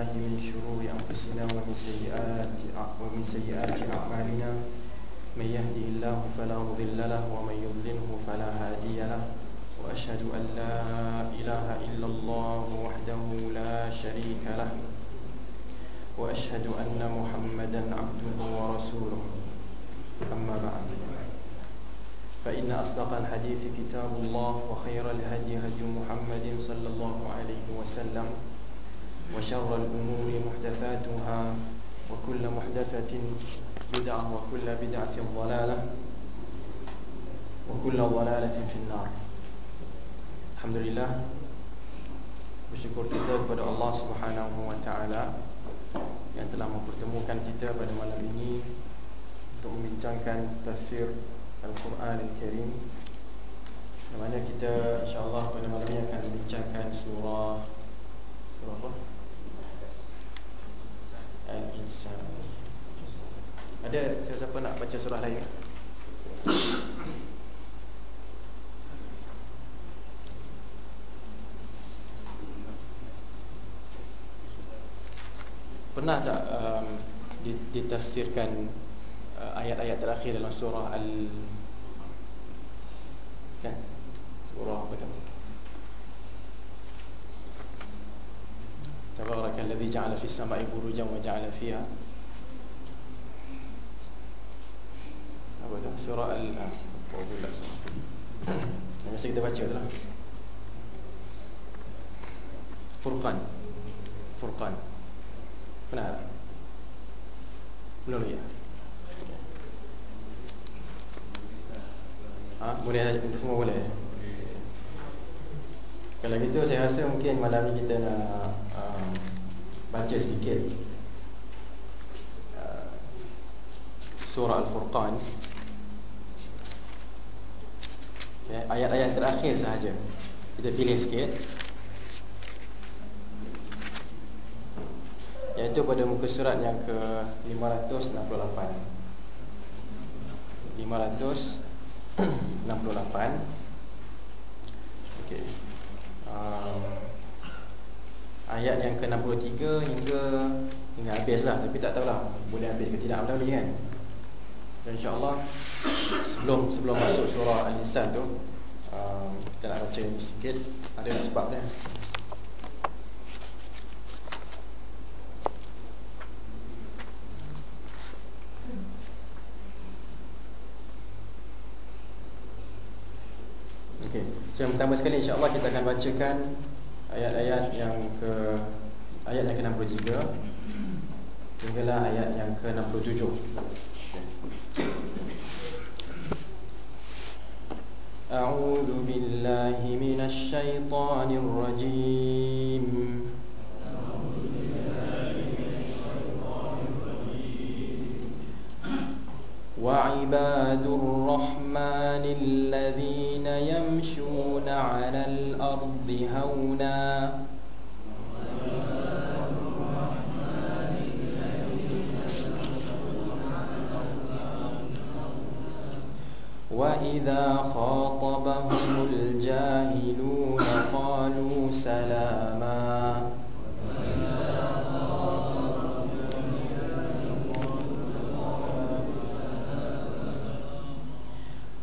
بالله من شرور أنفسنا ومن سيئات ومن سيئات أعمالنا من يهده الله فلا مضل له ومن يضلله فلا هادي له وأشهد أن لا إله إلا الله وحده لا شريك له وأشهد أن محمدا عبده ورسوله. أما بعد فإن أصدق الحديث كتاب الله وخير الهدي هدي محمد صلى الله عليه وسلم. وشر الأمور محدثاتها وكل محدثة بدعة وكل بدعة ضلالة وكل ضلالة في النار الحمد لله bersyukur kita kepada Allah Subhanahu wa taala yang telah mempertemukan kita pada malam ini untuk membincangkan tafsir Al-Quran Al-Karim Di mana kita insyaAllah pada malam ini akan membincangkan surah Surah apa? Al-Insan. Ada siapa nak baca surah lain? Pernah tak um, ditafsirkan uh, ayat-ayat terakhir dalam surah Al kan? Surah apa tu Al apa pula yang mesti kita baca tu lah Furqan Furqan Pernah tak? Belum ya? Ha? Boleh saja, semua boleh Kalau gitu saya rasa mungkin malam ni kita nak um, Baca sedikit uh, Surah Al-Furqan okay. Ayat-ayat terakhir sahaja Kita pilih sikit Iaitu pada muka surat yang ke 568 568 Okey. Um, ayat yang ke-63 hingga hingga habislah tapi tak tahulah boleh habis ke tidak ni kan. So insya-Allah sebelum sebelum masuk surah Al-Insan tu um, kita nak baca ni sikit ada sebab dia. Okey. So yang pertama sekali insya-Allah kita akan bacakan ayat-ayat yang ke ayat yang ke-63 hinggalah ayat yang ke-67. أعوذ بالله من الشيطان الرجيم وعباد الرحمن الذين يمشون على الأرض هونا. وإذا خاطبهم الجاهلون قالوا سلاما.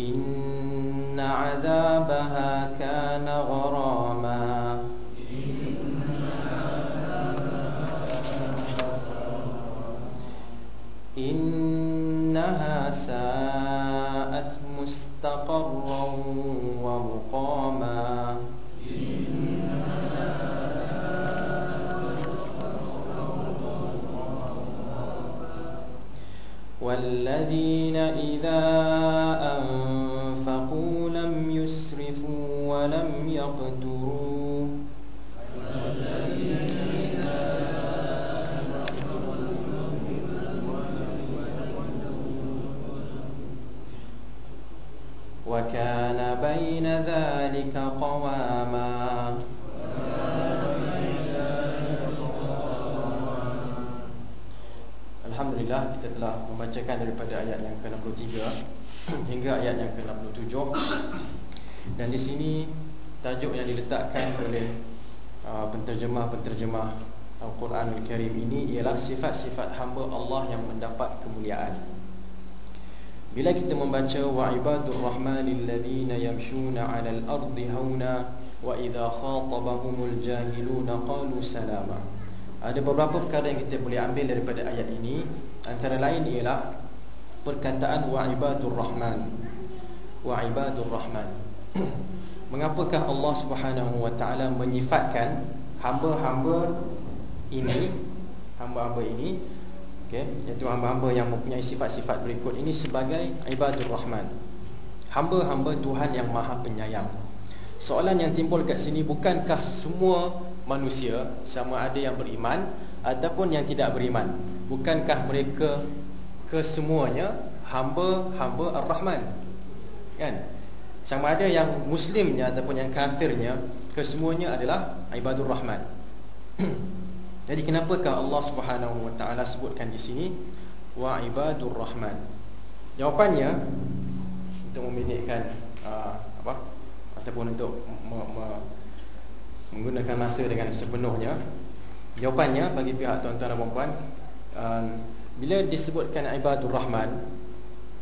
إن عذابها كان غراما. إنها ساءت مستقرا ومقاما. والذين إذا وكان بين ذلك قواما Alhamdulillah kita telah membacakan daripada ayat yang ke-63 hingga ayat yang ke-67 dan di sini tajuk yang diletakkan oleh uh, penterjemah-penterjemah Al-Quran Al-Karim ini ialah sifat-sifat hamba Allah yang mendapat kemuliaan. Bila kita membaca wa ibadur rahmanil ladina yamshuna 'alal ardi hauna wa idza khatabahumul jahiluna qalu salama. Ada beberapa perkara yang kita boleh ambil daripada ayat ini antara lain ialah perkataan wa ibadur rahman. Wa ibadur rahman. Mengapakah Allah Subhanahu wa taala menyifatkan hamba-hamba ini hamba-hamba ini okey iaitu hamba-hamba yang mempunyai sifat-sifat berikut ini sebagai ibadur rahman. Hamba-hamba Tuhan yang Maha Penyayang. Soalan yang timbul kat sini bukankah semua manusia sama ada yang beriman ataupun yang tidak beriman? Bukankah mereka kesemuanya hamba-hamba Ar-Rahman? Kan? Sama ada yang muslimnya ataupun yang kafirnya Kesemuanya adalah ibadur rahman Jadi kenapakah Allah subhanahu wa ta'ala sebutkan di sini Wa ibadur rahman Jawapannya Untuk memindikkan uh, apa Ataupun untuk me me menggunakan masa dengan sepenuhnya Jawapannya bagi pihak tuan-tuan dan puan-puan um, Bila disebutkan ibadur rahman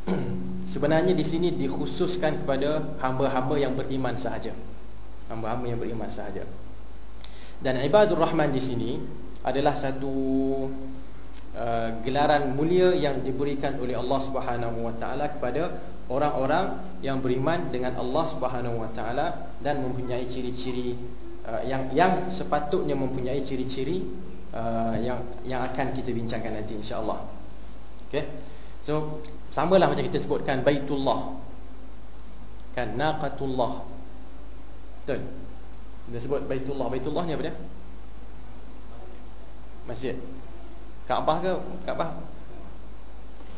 sebenarnya di sini dikhususkan kepada hamba-hamba yang beriman sahaja. Hamba-hamba yang beriman sahaja. Dan ibadur rahman di sini adalah satu uh, gelaran mulia yang diberikan oleh Allah Subhanahu wa taala kepada orang-orang yang beriman dengan Allah Subhanahu wa taala dan mempunyai ciri-ciri uh, yang yang sepatutnya mempunyai ciri-ciri uh, yang yang akan kita bincangkan nanti insya-Allah. Okey. So sama lah macam kita sebutkan Baitullah Kan Naqatullah Betul Kita sebut Baitullah Baitullah ni apa dia? Masjid Kaabah ke? Kaabah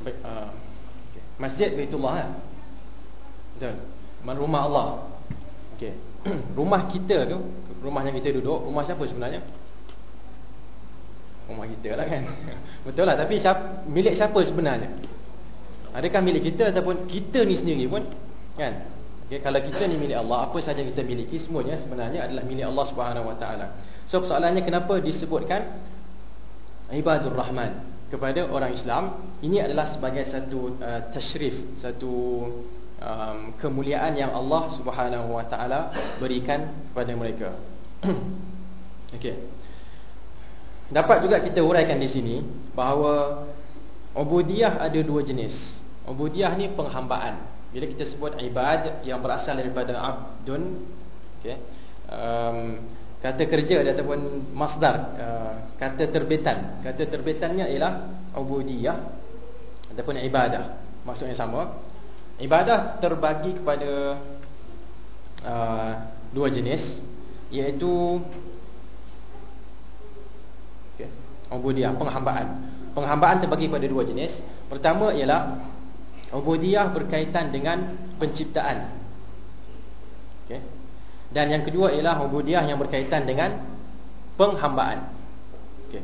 Baik, uh, okay. Masjid Baitullah kan? Betul Rumah Allah okay. Rumah kita tu Rumah yang kita duduk Rumah siapa sebenarnya? Rumah kita lah kan Betul lah Tapi siapa, milik siapa sebenarnya? Adakah milik kita ataupun kita ni sendiri pun kan? Okay, kalau kita ni milik Allah, apa saja kita miliki semuanya sebenarnya adalah milik Allah Subhanahu Wa Taala. So soalannya kenapa disebutkan ibadur rahman kepada orang Islam? Ini adalah sebagai satu uh, tashrif, satu um, kemuliaan yang Allah Subhanahu Wa Taala berikan kepada mereka. Okey. Dapat juga kita uraikan di sini bahawa ubudiyah ada dua jenis. Ubudiyah ni penghambaan. Bila kita sebut ibad yang berasal daripada abdun, okey. Um, kata kerja ataupun masdar, uh, kata terbitan. Kata terbitannya ialah ubudiyah ataupun ibadah. Maksudnya sama. Ibadah terbagi kepada uh, dua jenis iaitu okey, ubudiyah penghambaan. Penghambaan terbagi kepada dua jenis. Pertama ialah Ubudiyah berkaitan dengan penciptaan. Okay. Dan yang kedua ialah ubudiyah yang berkaitan dengan penghambaan. Okay.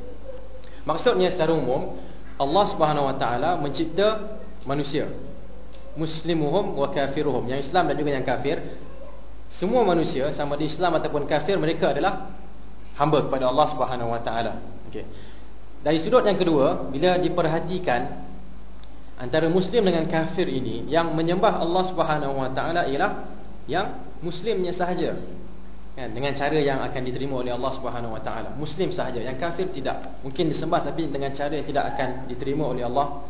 Maksudnya secara umum Allah Subhanahu Wa Taala mencipta manusia. Muslimuhum wa kafiruhum. Yang Islam dan juga yang kafir, semua manusia sama di Islam ataupun kafir mereka adalah hamba kepada Allah Subhanahu Wa Taala. Okay. Dari sudut yang kedua, bila diperhatikan antara muslim dengan kafir ini yang menyembah Allah Subhanahu wa taala ialah yang muslimnya sahaja. Kan? Dengan cara yang akan diterima oleh Allah Subhanahu wa taala. Muslim sahaja yang kafir tidak. Mungkin disembah tapi dengan cara yang tidak akan diterima oleh Allah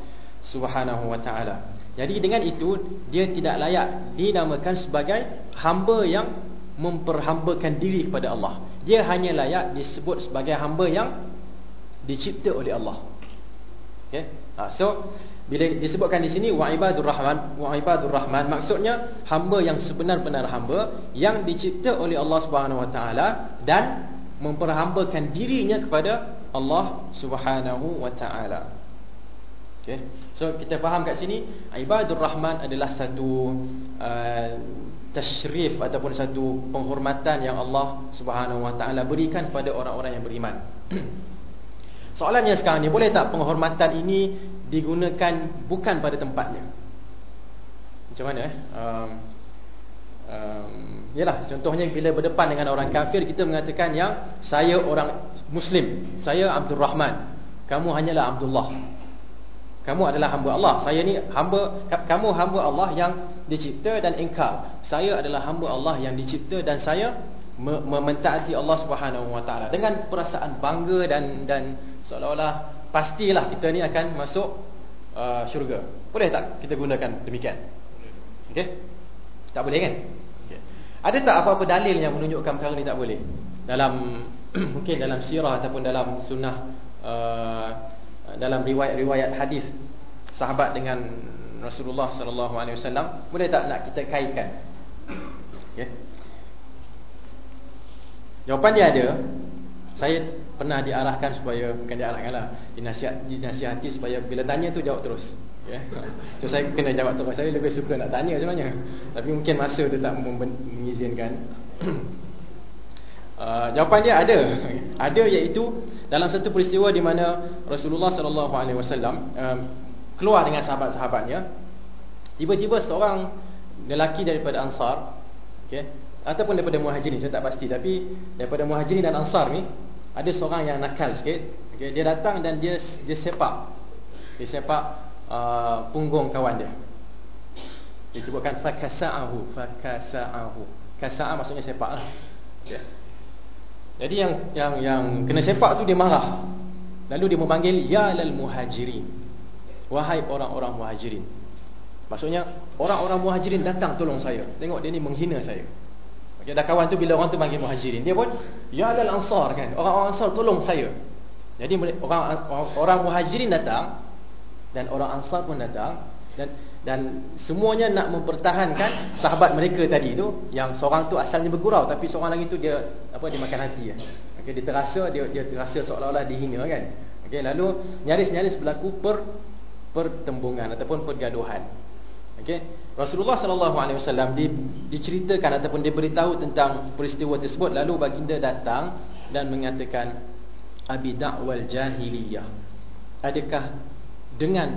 Subhanahu wa taala. Jadi dengan itu dia tidak layak dinamakan sebagai hamba yang memperhambakan diri kepada Allah. Dia hanya layak disebut sebagai hamba yang dicipta oleh Allah. Okey ha, so bila disebutkan di sini wa ibadur rahman wa ibadur rahman maksudnya hamba yang sebenar-benar hamba yang dicipta oleh Allah Subhanahu wa taala dan memperhambakan dirinya kepada Allah Subhanahu wa taala. Okey. So kita faham kat sini ibadur rahman adalah satu uh, tasyrif ataupun satu penghormatan yang Allah Subhanahu wa taala berikan kepada orang-orang yang beriman. Soalannya sekarang ni boleh tak penghormatan ini digunakan bukan pada tempatnya. Macam mana eh? Um, um, yalah contohnya bila berdepan dengan orang kafir kita mengatakan yang saya orang muslim, saya Abdul Rahman, kamu hanyalah Abdullah. Kamu adalah hamba Allah. Saya ni hamba kamu hamba Allah yang dicipta dan engkau. Saya adalah hamba Allah yang dicipta dan saya mementaati Allah Subhanahu Wa Taala dengan perasaan bangga dan dan seolah-olah pastilah kita ni akan masuk uh, syurga. Boleh tak kita gunakan demikian? Okey? Tak boleh kan? Okay. Ada tak apa-apa dalil yang menunjukkan perkara ni tak boleh? Dalam mungkin dalam sirah ataupun dalam sunnah uh, dalam riwayat-riwayat hadis sahabat dengan Rasulullah sallallahu alaihi wasallam, boleh tak nak kita kaitkan? Okey. Jawapan dia ada. Saya pernah diarahkan supaya bukan diarahkanlah dinasihat dinasihati supaya bila tanya tu jawab terus ya. So saya kena jawab terus. Saya lebih suka nak tanya sebenarnya. Tapi mungkin masa tu tak mengizinkan. Uh, jawapan dia ada. Ada iaitu dalam satu peristiwa di mana Rasulullah sallallahu alaihi wasallam um, keluar dengan sahabat-sahabatnya tiba-tiba seorang lelaki daripada Ansar okey ataupun daripada Muhajirin saya tak pasti. Tapi daripada Muhajirin dan Ansar ni ada seorang yang nakal sikit. Okay, dia datang dan dia dia sepak. Dia sepak uh, punggung kawan dia. Dia sebutkan fakasa'ahu fakasa'ahu. Kasa'a maksudnya sepak lah. Okay. jadi yang yang yang kena sepak tu dia marah. Lalu dia memanggil ya lal muhajirin. Wahai orang-orang muhajirin. Maksudnya orang-orang muhajirin datang tolong saya. Tengok dia ni menghina saya Okay, dah kawan tu bila orang tu panggil muhajirin, dia pun ya alal ansar kan. Orang-orang ansar tolong saya. Jadi orang orang muhajirin datang dan orang ansar pun datang dan dan semuanya nak mempertahankan sahabat mereka tadi tu yang seorang tu asalnya bergurau tapi seorang lagi tu dia apa dia makan hati ya. Okey dia terasa dia dia terasa seolah-olah dihina kan. Okey lalu nyaris-nyaris berlaku per pertembungan ataupun pergaduhan. Okey. Rasulullah sallallahu alaihi wasallam diceritakan ataupun diberitahu tentang peristiwa tersebut lalu baginda datang dan mengatakan abi da'wal jahiliyah. Adakah dengan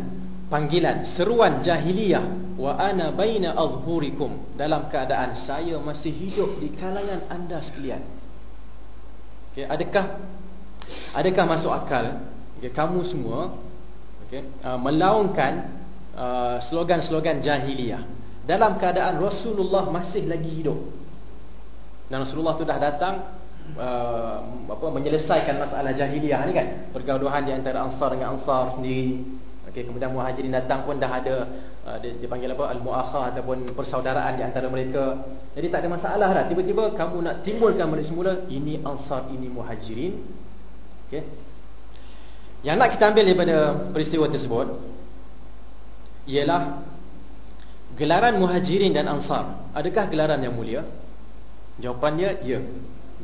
panggilan seruan jahiliyah wa ana baina adhhurikum dalam keadaan saya masih hidup di kalangan anda sekalian. Okey, adakah adakah masuk akal okay, kamu semua okey uh, melaungkan slogan-slogan jahiliyah dalam keadaan Rasulullah masih lagi hidup. Dan Rasulullah tu dah datang uh, apa menyelesaikan masalah jahiliyah ni kan, pergaduhan di antara Ansar dengan Ansar sendiri. Okey, kemudian Muhajirin datang pun dah ada uh, dia, dia panggil apa al-muakhah ataupun persaudaraan di antara mereka. Jadi tak ada masalah dah. Tiba-tiba kamu nak timbulkan balik semula ini Ansar, ini Muhajirin. Okey. Yang nak kita ambil daripada peristiwa tersebut ialah gelaran muhajirin dan ansar. Adakah gelaran yang mulia? Jawapannya ya.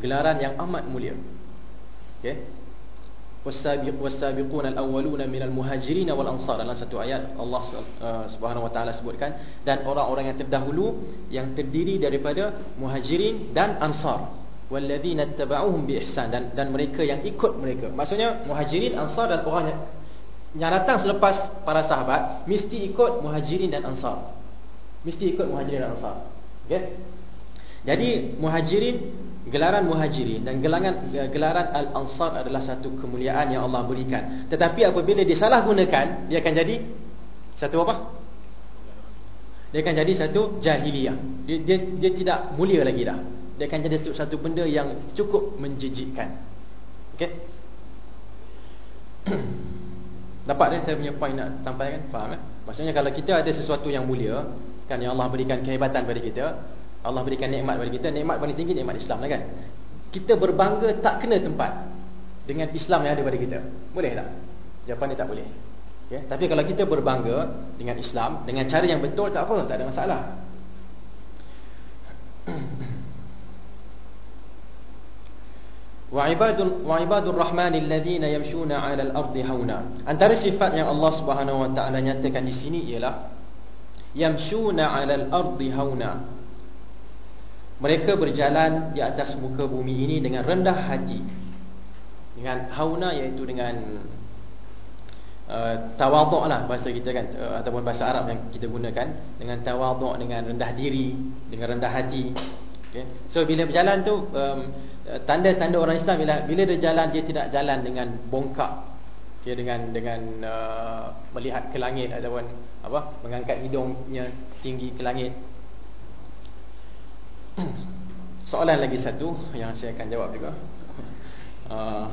Gelaran yang amat mulia. Okey. Wasabiq wasabiquna alawwaluna minal muhajirin wal ansar. Dalam satu ayat Allah uh, Subhanahu wa taala sebutkan dan orang-orang yang terdahulu yang terdiri daripada muhajirin dan ansar. Walladzina tabauhum bi ihsan. Dan dan mereka yang ikut mereka. Maksudnya muhajirin ansar dan orang yang yang datang selepas para sahabat mesti ikut muhajirin dan ansar. Mesti ikut muhajirin dan ansar. Okey. Jadi muhajirin gelaran muhajirin dan gelaran gelaran al-ansar adalah satu kemuliaan yang Allah berikan. Tetapi apabila disalahgunakan, dia akan jadi satu apa? Dia akan jadi satu jahiliyah. Dia, dia dia tidak mulia lagi dah. Dia akan jadi satu benda yang cukup menjijikkan. Okey. Dapat kan saya punya point nak sampaikan? Faham kan? Maksudnya kalau kita ada sesuatu yang mulia, kan yang Allah berikan kehebatan kepada kita, Allah berikan nikmat kepada kita, nikmat paling tinggi nikmat Islam lah kan? Kita berbangga tak kena tempat dengan Islam yang ada pada kita. Boleh tak? Jawapan dia tak boleh. Okay? Tapi kalau kita berbangga dengan Islam dengan cara yang betul tak apa, tak ada masalah. Wa ibadul wa ibadur rahmanil ladzina yamshuna 'alal ardi hauna. Antara sifat yang Allah Subhanahu wa taala nyatakan di sini ialah yamshuna 'alal ardi hauna. Mereka berjalan di atas muka bumi ini dengan rendah hati. Dengan hauna iaitu dengan uh, tawaduk lah bahasa kita kan uh, ataupun bahasa Arab yang kita gunakan dengan tawaduk dengan rendah diri, dengan rendah hati. Okay. So bila berjalan tu um, tanda-tanda orang Islam bila bila dia jalan dia tidak jalan dengan bongkak. Okay, dengan dengan uh, melihat ke langit ataupun apa mengangkat hidungnya tinggi ke langit. Soalan lagi satu yang saya akan jawab juga. Uh,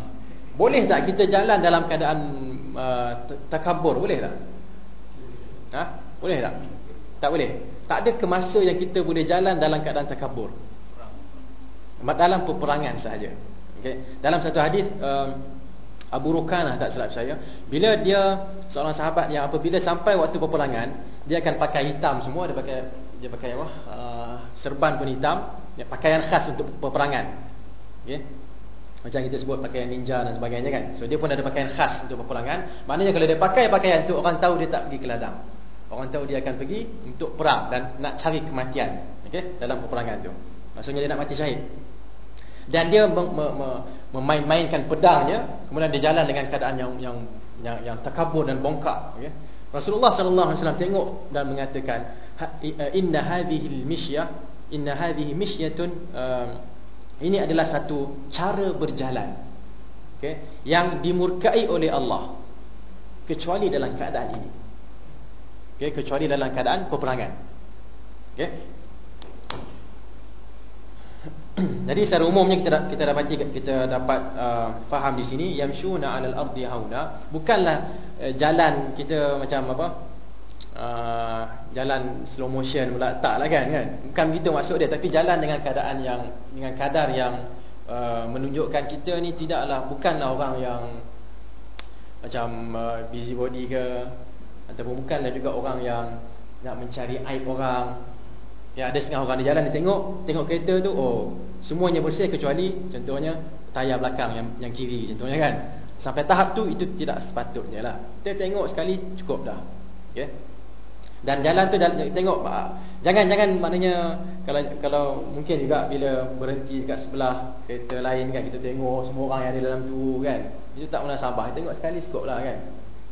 boleh tak kita jalan dalam keadaan uh, takabur boleh tak? Ha? Boleh tak? Tak boleh. Tak ada ke masa yang kita boleh jalan dalam keadaan takabur dalam peperangan sahaja. Okay. Dalam satu hadis um, Abu Rukanah tak silap saya, bila dia seorang sahabat yang apabila sampai waktu peperangan, dia akan pakai hitam semua, dia pakai dia pakai apa? Uh, serban pun hitam, ya, pakaian khas untuk peperangan. Okay. Macam kita sebut pakaian ninja dan sebagainya kan. So dia pun ada pakaian khas untuk peperangan. Maknanya kalau dia pakai pakaian tu orang tahu dia tak pergi ke ladang. Orang tahu dia akan pergi untuk perang dan nak cari kematian. Okay? Dalam peperangan tu. Maksudnya dia nak mati syahid dan dia memain-mainkan pedangnya kemudian dia jalan dengan keadaan yang yang yang, yang takabur dan bongkak okay? Rasulullah sallallahu alaihi wasallam tengok dan mengatakan eh, inna hadhihi al-mishyah inna hadhihi mishyatun uh, ini adalah satu cara berjalan okay? yang dimurkai oleh Allah kecuali dalam keadaan ini okay? kecuali dalam keadaan peperangan okay? Jadi secara umumnya kita kita dapati kita dapat uh, faham di sini yamshuna 'alal ardi hauna. Bukanlah uh, jalan kita macam apa uh, jalan slow motion pula taklah kan kan? Bukan begitu maksud dia tapi jalan dengan keadaan yang dengan kadar yang uh, menunjukkan kita ni tidaklah bukanlah orang yang macam uh, busy body ke ataupun bukanlah juga orang yang nak mencari aib orang Ya ada setengah orang di jalan dia tengok, tengok kereta tu, oh, semuanya bersih kecuali contohnya tayar belakang yang yang kiri contohnya kan. Sampai tahap tu itu tidak sepatutnya lah. Kita tengok sekali cukup dah. Okay? Dan jalan tu dan tengok jangan jangan maknanya kalau kalau mungkin juga bila berhenti dekat sebelah kereta lain kan kita tengok semua orang yang ada dalam tu kan. Itu tak munasabah. Tengok sekali cukup lah kan.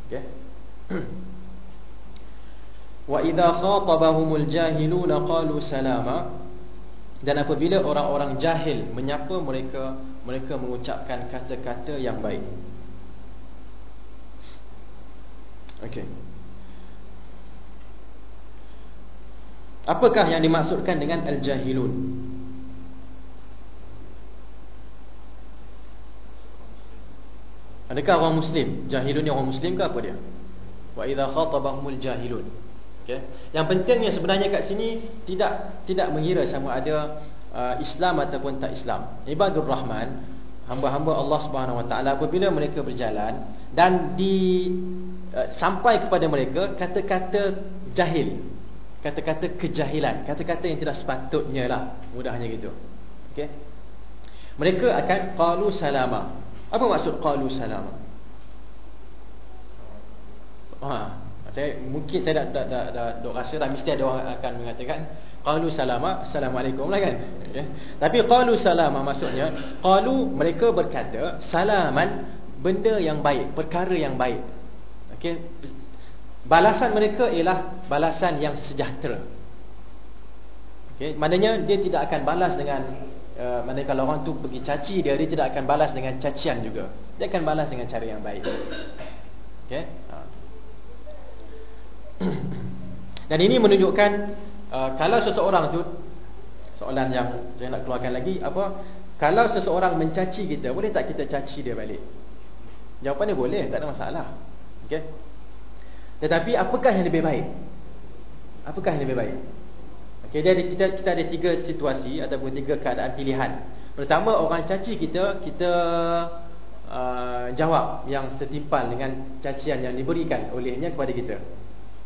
Okay? Wa idza khatabahumul jahiluna qalu salama dan apabila orang-orang jahil menyapa mereka mereka mengucapkan kata-kata yang baik. Okey. Apakah yang dimaksudkan dengan al-jahilun? Adakah orang muslim? Jahilun ni orang muslim ke apa dia? Wa idza khatabahumul jahilun Okay. Yang pentingnya sebenarnya kat sini tidak tidak mengira sama ada uh, Islam ataupun tak Islam. Ibadur Rahman, hamba-hamba Allah Subhanahu Wa Taala apabila mereka berjalan dan di uh, sampai kepada mereka kata-kata jahil, kata-kata kejahilan, kata-kata yang tidak sepatutnya lah, mudahnya gitu. Okay. Mereka akan qalu salama. Apa maksud qalu salama? Ha, saya mungkin saya dah dah dah, dah, dah rasa dah mesti ada orang akan mengatakan qalu salama assalamualaikum lah kan? Okay. tapi qalu salama maksudnya qalu mereka berkata salaman benda yang baik perkara yang baik. Okey balasan mereka ialah balasan yang sejahtera. Okey maknanya dia tidak akan balas dengan uh, maknanya kalau orang tu pergi caci dia dia tidak akan balas dengan cacian juga. Dia akan balas dengan cara yang baik. Okey Dan ini menunjukkan uh, kalau seseorang tu soalan yang saya nak keluarkan lagi apa kalau seseorang mencaci kita boleh tak kita caci dia balik? Jawapannya boleh, tak ada masalah. Okey. Tetapi apakah yang lebih baik? Apakah yang lebih baik? Okey, jadi kita kita ada tiga situasi ataupun tiga keadaan pilihan. Pertama orang caci kita, kita uh, jawab yang setimpal dengan cacian yang diberikan olehnya kepada kita.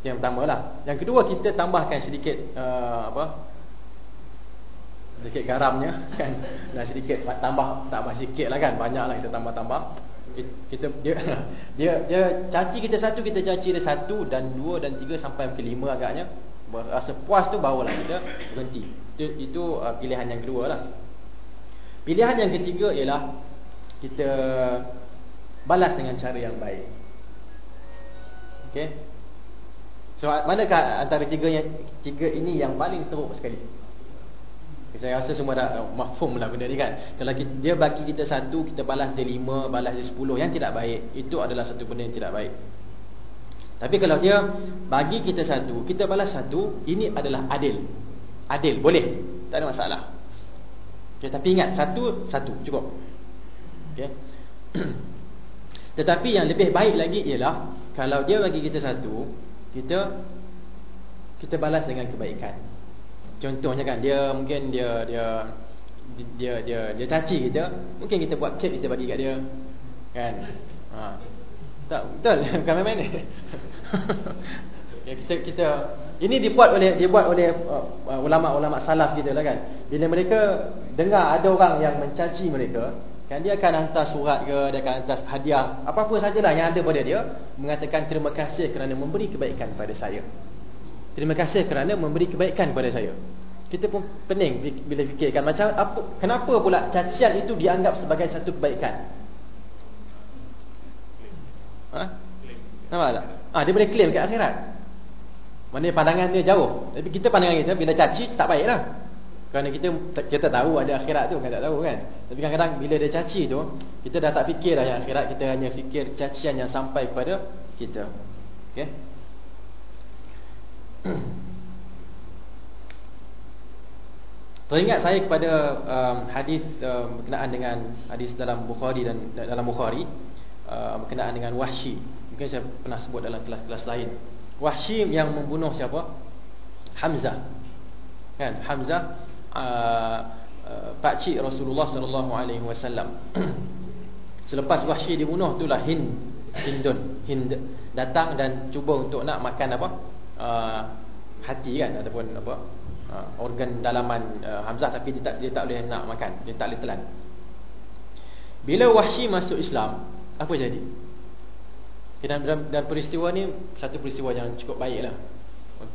Yang pertama lah. Yang kedua kita tambahkan sedikit uh, apa? Sedikit garamnya kan. Dan sedikit tambah tambah sikit lah kan. Banyak lah kita tambah-tambah. Kita dia dia dia caci kita satu kita caci dia satu dan dua dan tiga sampai ke lima agaknya. Rasa puas tu barulah kita berhenti. Itu, itu uh, pilihan yang kedua lah. Pilihan yang ketiga ialah kita balas dengan cara yang baik. Okey. So manakah antara tiga yang tiga ini yang paling teruk sekali? Saya rasa semua dah uh, mafhum lah benda ni kan. Kalau kita, dia bagi kita satu, kita balas dia lima, balas dia sepuluh. Yang tidak baik. Itu adalah satu benda yang tidak baik. Tapi kalau dia bagi kita satu, kita balas satu, ini adalah adil. Adil, boleh. Tak ada masalah. Okay, tapi ingat, satu, satu, cukup. Okay. Tetapi yang lebih baik lagi ialah, kalau dia bagi kita satu, kita kita balas dengan kebaikan. Contohnya kan dia mungkin dia dia dia dia dia caci kita, mungkin kita buat kek kita bagi kat dia. Kan? Ha. Tak betul bukan main-main ya kita kita ini dibuat oleh dibuat oleh uh, ulama-ulama salaf kita lah kan. Bila mereka dengar ada orang yang mencaci mereka, kan dia akan hantar surat ke, dia akan hantar hadiah, apa-apa sajalah yang ada pada dia mengatakan terima kasih kerana memberi kebaikan pada saya. Terima kasih kerana memberi kebaikan kepada saya. Kita pun pening bila fikirkan macam apa kenapa pula cacian itu dianggap sebagai satu kebaikan? Ha? Nampak tak? Ah ha, dia boleh claim kat akhirat. Mana pandangan dia jauh. Tapi kita pandangan kita bila caci tak baiklah. Kerana kita kita tahu ada akhirat tu kan tak tahu kan. Tapi kadang-kadang bila dia caci tu, kita dah tak fikirlah yang akhirat, kita hanya fikir cacian yang sampai kepada kita. Okey? Teringat saya kepada um, hadis um, berkenaan dengan hadis dalam Bukhari dan dalam Bukhari uh, berkenaan dengan Wahsy. Mungkin saya pernah sebut dalam kelas-kelas lain. Wahsy yang membunuh siapa? Hamzah. Kan? Hamzah uh, pak cik Rasulullah sallallahu alaihi wasallam. Selepas Wahsy dibunuh itulah Hind Hindun. Hind datang dan cuba untuk nak makan apa? uh, hati kan ataupun apa? Uh, organ dalaman uh, Hamzah tapi dia tak dia tak boleh nak makan. Dia tak boleh telan. Bila Wahsy masuk Islam apa jadi? Dan, dan, dan peristiwa ni satu peristiwa yang cukup baik lah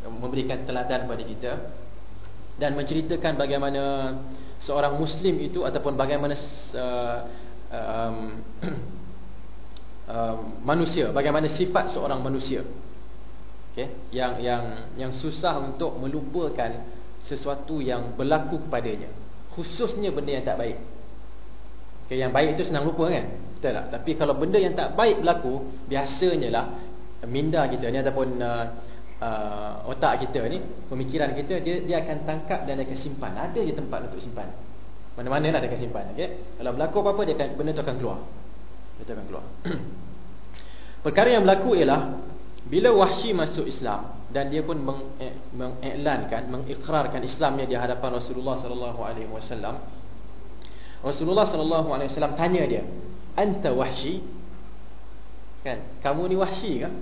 memberikan teladan kepada kita dan menceritakan bagaimana seorang muslim itu ataupun bagaimana uh, um, uh, manusia bagaimana sifat seorang manusia. Okay? yang yang yang susah untuk melupakan sesuatu yang berlaku kepadanya. Khususnya benda yang tak baik. Okay, yang baik itu senang lupa kan? Betul tak? Tapi kalau benda yang tak baik berlaku biasanya lah minda kita ni ataupun uh, uh, otak kita ni pemikiran kita dia dia akan tangkap dan dia akan simpan ada je tempat untuk simpan mana-mana lah dia akan simpan okay? kalau berlaku apa-apa dia akan benda tu akan keluar dia akan keluar perkara yang berlaku ialah bila Wahsy masuk Islam dan dia pun eh, mengiklankan, mengikrarkan Islamnya di hadapan Rasulullah sallallahu alaihi wasallam. Rasulullah sallallahu alaihi wasallam tanya dia, "Anta Wahsy?" Kan? Kamu ni Wahsy kan?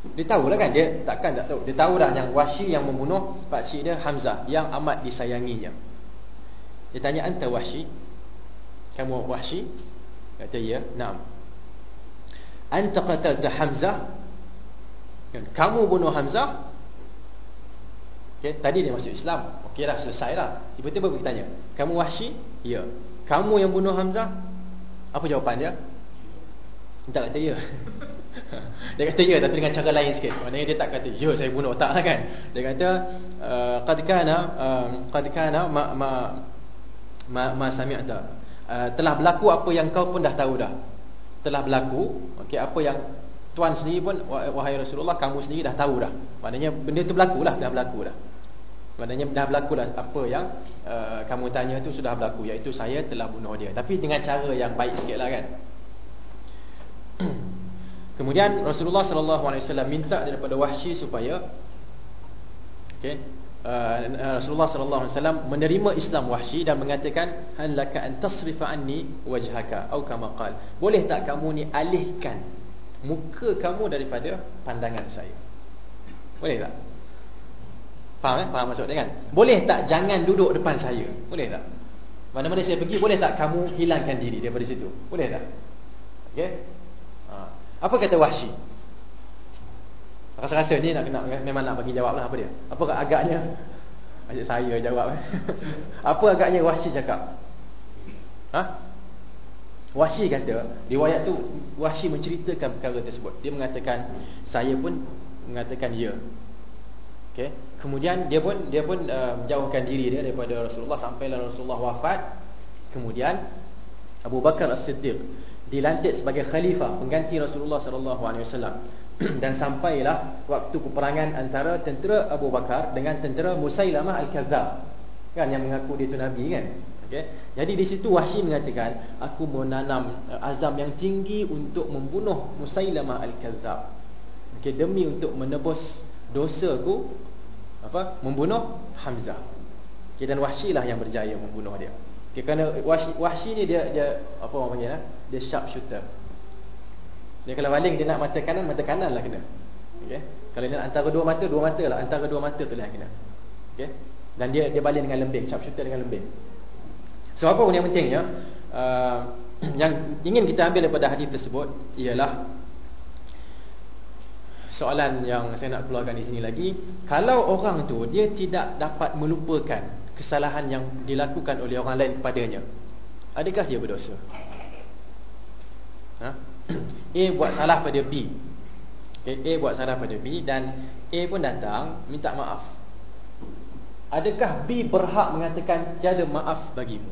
Dia tahu lah kan dia takkan tak tahu. Dia tahu dah yang Wahsy yang membunuh pak cik dia Hamzah yang amat disayanginya. Dia tanya, "Anta Wahsy?" Kamu Wahsy? Kata ya, "Naam." Anta qatalta Hamzah? Kan? Kamu bunuh Hamzah okay, Tadi dia masuk Islam Okey dah selesai lah Tiba-tiba pergi tanya Kamu wahsy? Ya Kamu yang bunuh Hamzah? Apa jawapan dia? Tak kata ya Dia kata ya tapi dengan cara lain sikit Maksudnya dia tak kata ya saya bunuh Tak lah kan Dia kata uh, Qad kana uh, Qad kana ma, ma, ma, ma sami'ata uh, Telah berlaku apa yang kau pun dah tahu dah Telah berlaku okay, Apa yang tuan sendiri pun wahai Rasulullah kamu sendiri dah tahu dah. Maknanya benda tu berlaku lah, dah berlaku dah. Maknanya dah berlaku dah apa yang uh, kamu tanya tu sudah berlaku iaitu saya telah bunuh dia. Tapi dengan cara yang baik sikitlah kan. Kemudian Rasulullah sallallahu alaihi wasallam minta daripada Wahsy supaya okey uh, Rasulullah sallallahu alaihi wasallam menerima Islam Wahsy dan mengatakan halaka an tasrifa anni wajhaka atau kama qal. Boleh tak kamu ni alihkan muka kamu daripada pandangan saya? Boleh tak? Faham eh? Faham maksud dia kan? Boleh tak jangan duduk depan saya? Boleh tak? Mana-mana saya pergi boleh tak kamu hilangkan diri daripada situ? Boleh tak? Okey? Ha. Apa kata Wahsy Rasa-rasa ni nak kena memang nak bagi jawab lah apa dia. Apa agaknya Ajak saya jawab Apa agaknya Wahsy cakap? Ha? Wahsy kata, riwayat tu Wahsy menceritakan perkara tersebut. Dia mengatakan saya pun mengatakan ya. Okey. Kemudian dia pun dia pun uh, menjauhkan diri dia daripada Rasulullah sampailah Rasulullah wafat. Kemudian Abu Bakar As-Siddiq dilantik sebagai khalifah pengganti Rasulullah sallallahu alaihi wasallam. dan sampailah waktu peperangan antara tentera Abu Bakar dengan tentera Musailamah Al-Kadzab. Kan yang mengaku dia itu nabi kan? Okey. Jadi di situ Wahsy mengatakan, aku menanam uh, azam yang tinggi untuk membunuh Musailamah Al-Kadzab. Okey, demi untuk menebus dosaku apa? Membunuh Hamzah. Okey dan Wahsy lah yang berjaya membunuh dia. Okey kerana Wahsy, ni dia dia apa orang panggil ah? Dia sharp shooter. Dia kalau baling dia nak mata kanan, mata kanan lah kena. Okay. Kalau dia nak antara dua mata, dua mata lah. Antara dua mata tu lah kena. Okay. Dan dia dia baling dengan lembing, sharp shooter dengan lembing. So apa yang pentingnya, uh, yang ingin kita ambil daripada hadis tersebut ialah soalan yang saya nak keluarkan di sini lagi, kalau orang tu dia tidak dapat melupakan kesalahan yang dilakukan oleh orang lain kepadanya, adakah dia berdosa? Ha? A buat salah pada B okay, A buat salah pada B Dan A pun datang Minta maaf Adakah B berhak mengatakan Tiada maaf bagimu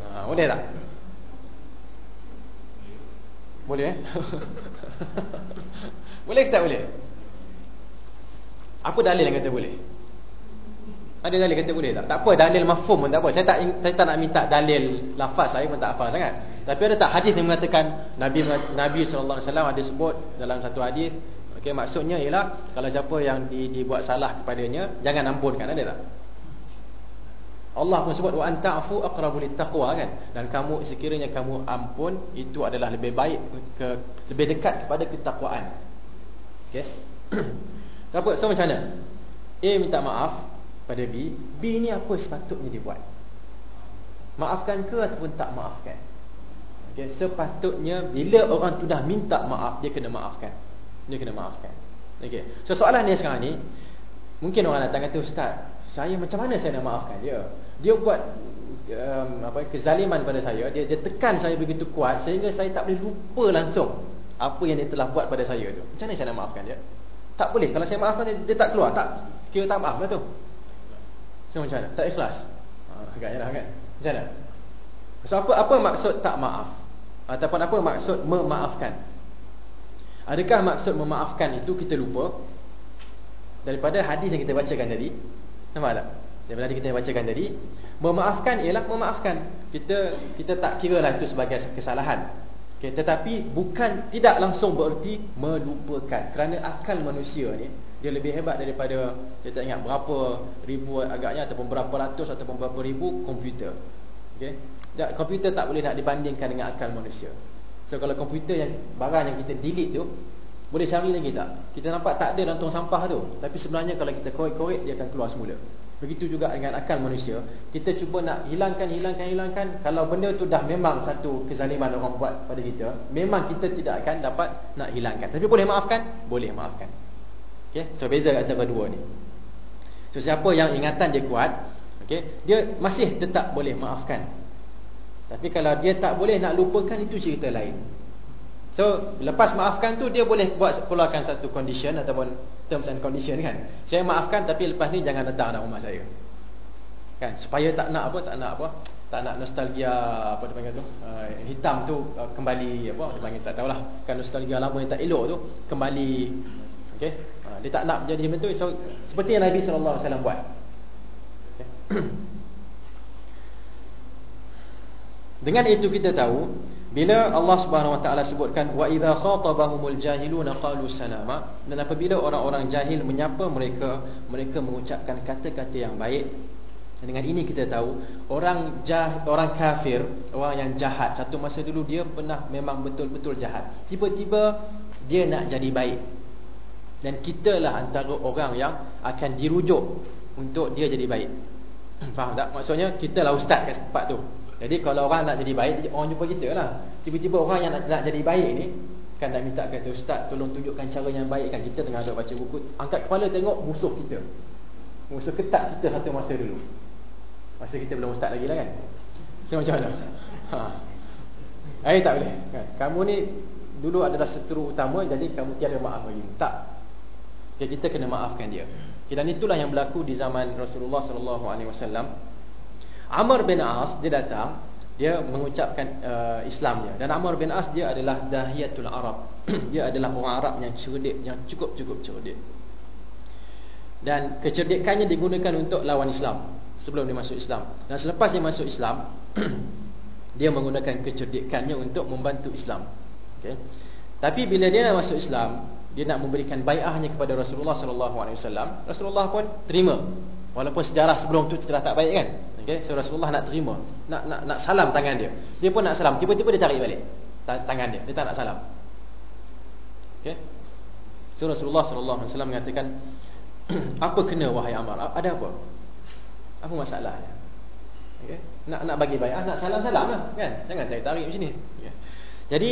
ha, Boleh tak? Boleh eh? boleh ke tak boleh? Apa dalil yang kata boleh? Ada dalil kata boleh tak? Tak apa dalil mafhum pun tak apa. Saya tak saya tak nak minta dalil lafaz saya pun tak hafal sangat. Tapi ada tak hadis yang mengatakan Nabi Nabi sallallahu alaihi wasallam ada sebut dalam satu hadis okey maksudnya ialah kalau siapa yang di, dibuat salah kepadanya jangan ampunkan ada tak? Allah pun sebut wa anta'fu aqrabu littaqwa kan dan kamu sekiranya kamu ampun itu adalah lebih baik ke lebih dekat kepada ketakwaan. Okey. Apa so macam mana? A minta maaf pada B B ni apa sepatutnya dia buat Maafkan ke ataupun tak maafkan okay, Sepatutnya Bila orang tu dah minta maaf Dia kena maafkan Dia kena maafkan okay. So soalan dia sekarang ni Mungkin orang datang kata Ustaz Saya macam mana saya nak maafkan dia Dia buat um, apa Kezaliman pada saya dia, dia tekan saya begitu kuat Sehingga saya tak boleh lupa langsung Apa yang dia telah buat pada saya tu Macam mana saya nak maafkan dia Tak boleh Kalau saya maafkan dia, dia tak keluar tak Kira tak maaf lah tu So macam mana? Tak ikhlas. Ha, agaknya lah kan. Macam mana? So apa apa maksud tak maaf? Ataupun apa maksud memaafkan? Adakah maksud memaafkan itu kita lupa? Daripada hadis yang kita bacakan tadi. Nampak tak? Daripada hadis kita bacakan tadi. Memaafkan ialah memaafkan. Kita kita tak kira lah itu sebagai kesalahan. Okay, tetapi bukan tidak langsung bererti melupakan. Kerana akal manusia ni dia lebih hebat daripada saya tak ingat berapa ribu agaknya ataupun berapa ratus ataupun berapa ribu komputer. Okey. Komputer tak boleh nak dibandingkan dengan akal manusia. So kalau komputer yang barang yang kita delete tu boleh cari lagi tak? Kita nampak tak ada dalam tong sampah tu, tapi sebenarnya kalau kita korek-korek dia akan keluar semula. Begitu juga dengan akal manusia, kita cuba nak hilangkan hilangkan hilangkan kalau benda tu dah memang satu kezaliman orang buat pada kita, memang kita tidak akan dapat nak hilangkan. Tapi boleh maafkan? Boleh maafkan. Okay, so beza antara dua ni. So siapa yang ingatan dia kuat, okay, dia masih tetap boleh maafkan. Tapi kalau dia tak boleh nak lupakan itu cerita lain. So lepas maafkan tu dia boleh buat keluarkan satu condition ataupun terms and condition kan. Saya maafkan tapi lepas ni jangan datang dalam rumah saya. Kan supaya tak nak apa tak nak apa tak nak nostalgia apa dia panggil tu uh, hitam tu uh, kembali apa dia panggil tak tahulah kan nostalgia lama yang tak elok tu kembali okey dia tak nak jadi macam tu so, seperti yang Nabi sallallahu alaihi wasallam buat. Dengan itu kita tahu Bila Allah Subhanahu Wa Taala sebutkan wa idza khatabahumul jahiluna qalu salama dan apabila orang-orang jahil menyapa mereka mereka mengucapkan kata-kata yang baik. Dan dengan ini kita tahu orang jah, orang kafir orang yang jahat satu masa dulu dia pernah memang betul-betul jahat. Tiba-tiba dia nak jadi baik. Dan kitalah antara orang yang akan dirujuk untuk dia jadi baik faham tak? Maksudnya kita lah ustaz kat tempat tu. Jadi kalau orang nak jadi baik Orang jumpa kita lah. Tiba-tiba orang yang nak, nak jadi baik ni Kan nak minta kata Ustaz tolong tunjukkan cara yang baik. Kan Kita tengah ada baca buku Angkat kepala tengok musuh kita. Musuh ketat kita satu masa dulu. Masa kita belum ustaz lagi lah kan? So macam mana? Ha. Eh tak boleh. Kan? Kamu ni dulu adalah seteru utama Jadi kamu tiada maaf lagi Tak. Jadi kita kena maafkan dia Dan itulah yang berlaku di zaman Rasulullah SAW Amr bin As dia datang dia mengucapkan uh, Islamnya dan Amr bin As dia adalah dahiyatul Arab. Dia adalah orang Arab yang cerdik yang cukup-cukup cerdik. Dan kecerdikannya digunakan untuk lawan Islam sebelum dia masuk Islam. Dan selepas dia masuk Islam dia menggunakan kecerdikannya untuk membantu Islam. Okey. Tapi bila dia masuk Islam dia nak memberikan bai'ahnya kepada Rasulullah sallallahu alaihi wasallam Rasulullah pun terima walaupun sejarah sebelum tu sudah tak baik kan Okey, so Rasulullah nak terima, nak nak nak salam tangan dia. Dia pun nak salam, tiba-tiba dia tarik balik tangan dia. Dia tak nak salam. Okey. So Rasulullah sallallahu alaihi wasallam mengatakan, "Apa kena wahai Ammar? Ada apa? Apa masalahnya?" Okey. Nak nak bagi baiat, nak salam-salam lah, kan? Jangan tarik-tarik macam ni. Okay. Jadi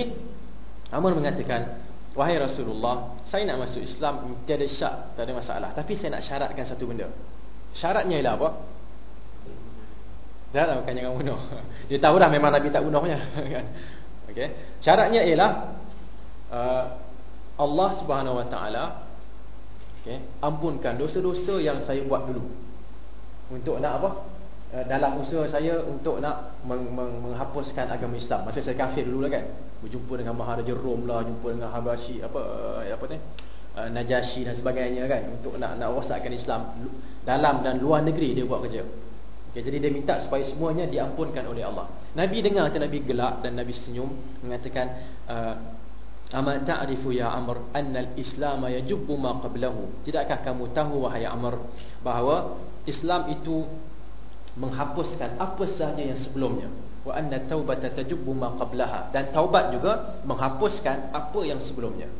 Ammar mengatakan, "Wahai Rasulullah, saya nak masuk Islam tiada syak, tak ada masalah, tapi saya nak syaratkan satu benda." Syaratnya ialah apa? Dah lah bukan jangan bunuh. Dia tahu dah memang Nabi tak bunuhnya kan. Okey. Syaratnya ialah uh, Allah Subhanahu Wa Taala okey, ampunkan dosa-dosa yang saya buat dulu. Untuk nak apa? Uh, dalam usaha saya untuk nak meng meng menghapuskan agama Islam. Masa saya kafir dulu lah kan. Berjumpa dengan Maharaja Rom lah, jumpa dengan Habashi apa uh, apa ni? Uh, Najasyi dan sebagainya kan untuk nak nak rosakkan Islam dalam dan luar negeri dia buat kerja. Okay, jadi dia minta supaya semuanya diampunkan oleh Allah. Nabi dengar tu Nabi gelak dan Nabi senyum mengatakan Amal ta'rifu ya Amr anna al-Islam yajubbu ma qablahu. Tidakkah kamu tahu wahai Amr bahawa Islam itu menghapuskan apa sahaja yang sebelumnya. Wa anna taubata tajubbu ma qablaha. Dan taubat juga menghapuskan apa yang sebelumnya.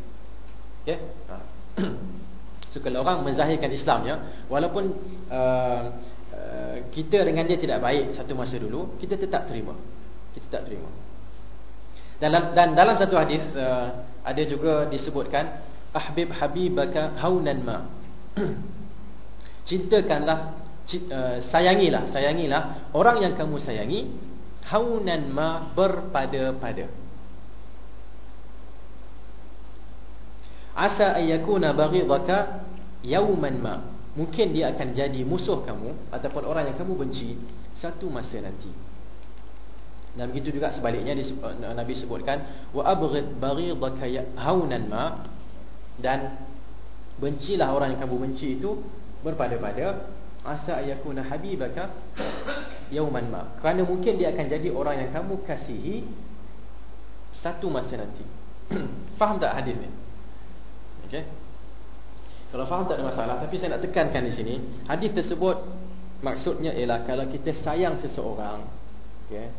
Okey? Ha. so kalau orang menzahirkan Islam ya, walaupun uh, Eh, kita dengan dia tidak baik satu masa dulu, kita tetap terima. Kita tetap terima. Dalam dan dalam satu hadis uh, ada juga disebutkan ahbib habibaka haunan ma. Cintakanlah uh, sayangilah, sayangilah orang yang kamu sayangi haunan ma berpada-pada. Asa ayyakuna baghidaka yawman ma. Mungkin dia akan jadi musuh kamu Ataupun orang yang kamu benci Satu masa nanti Dan begitu juga sebaliknya eh, Nabi sebutkan Wa abghid baghidaka ya-, haunan ma Dan Bencilah orang yang kamu benci itu Berpada-pada Asa ayakuna habibaka Yauman ma. Kerana mungkin dia akan jadi orang yang kamu kasihi Satu masa nanti. Faham tak hadis ni? Okay kalau faham tak ada masalah Tapi saya nak tekankan di sini Hadis tersebut Maksudnya ialah Kalau kita sayang seseorang okay,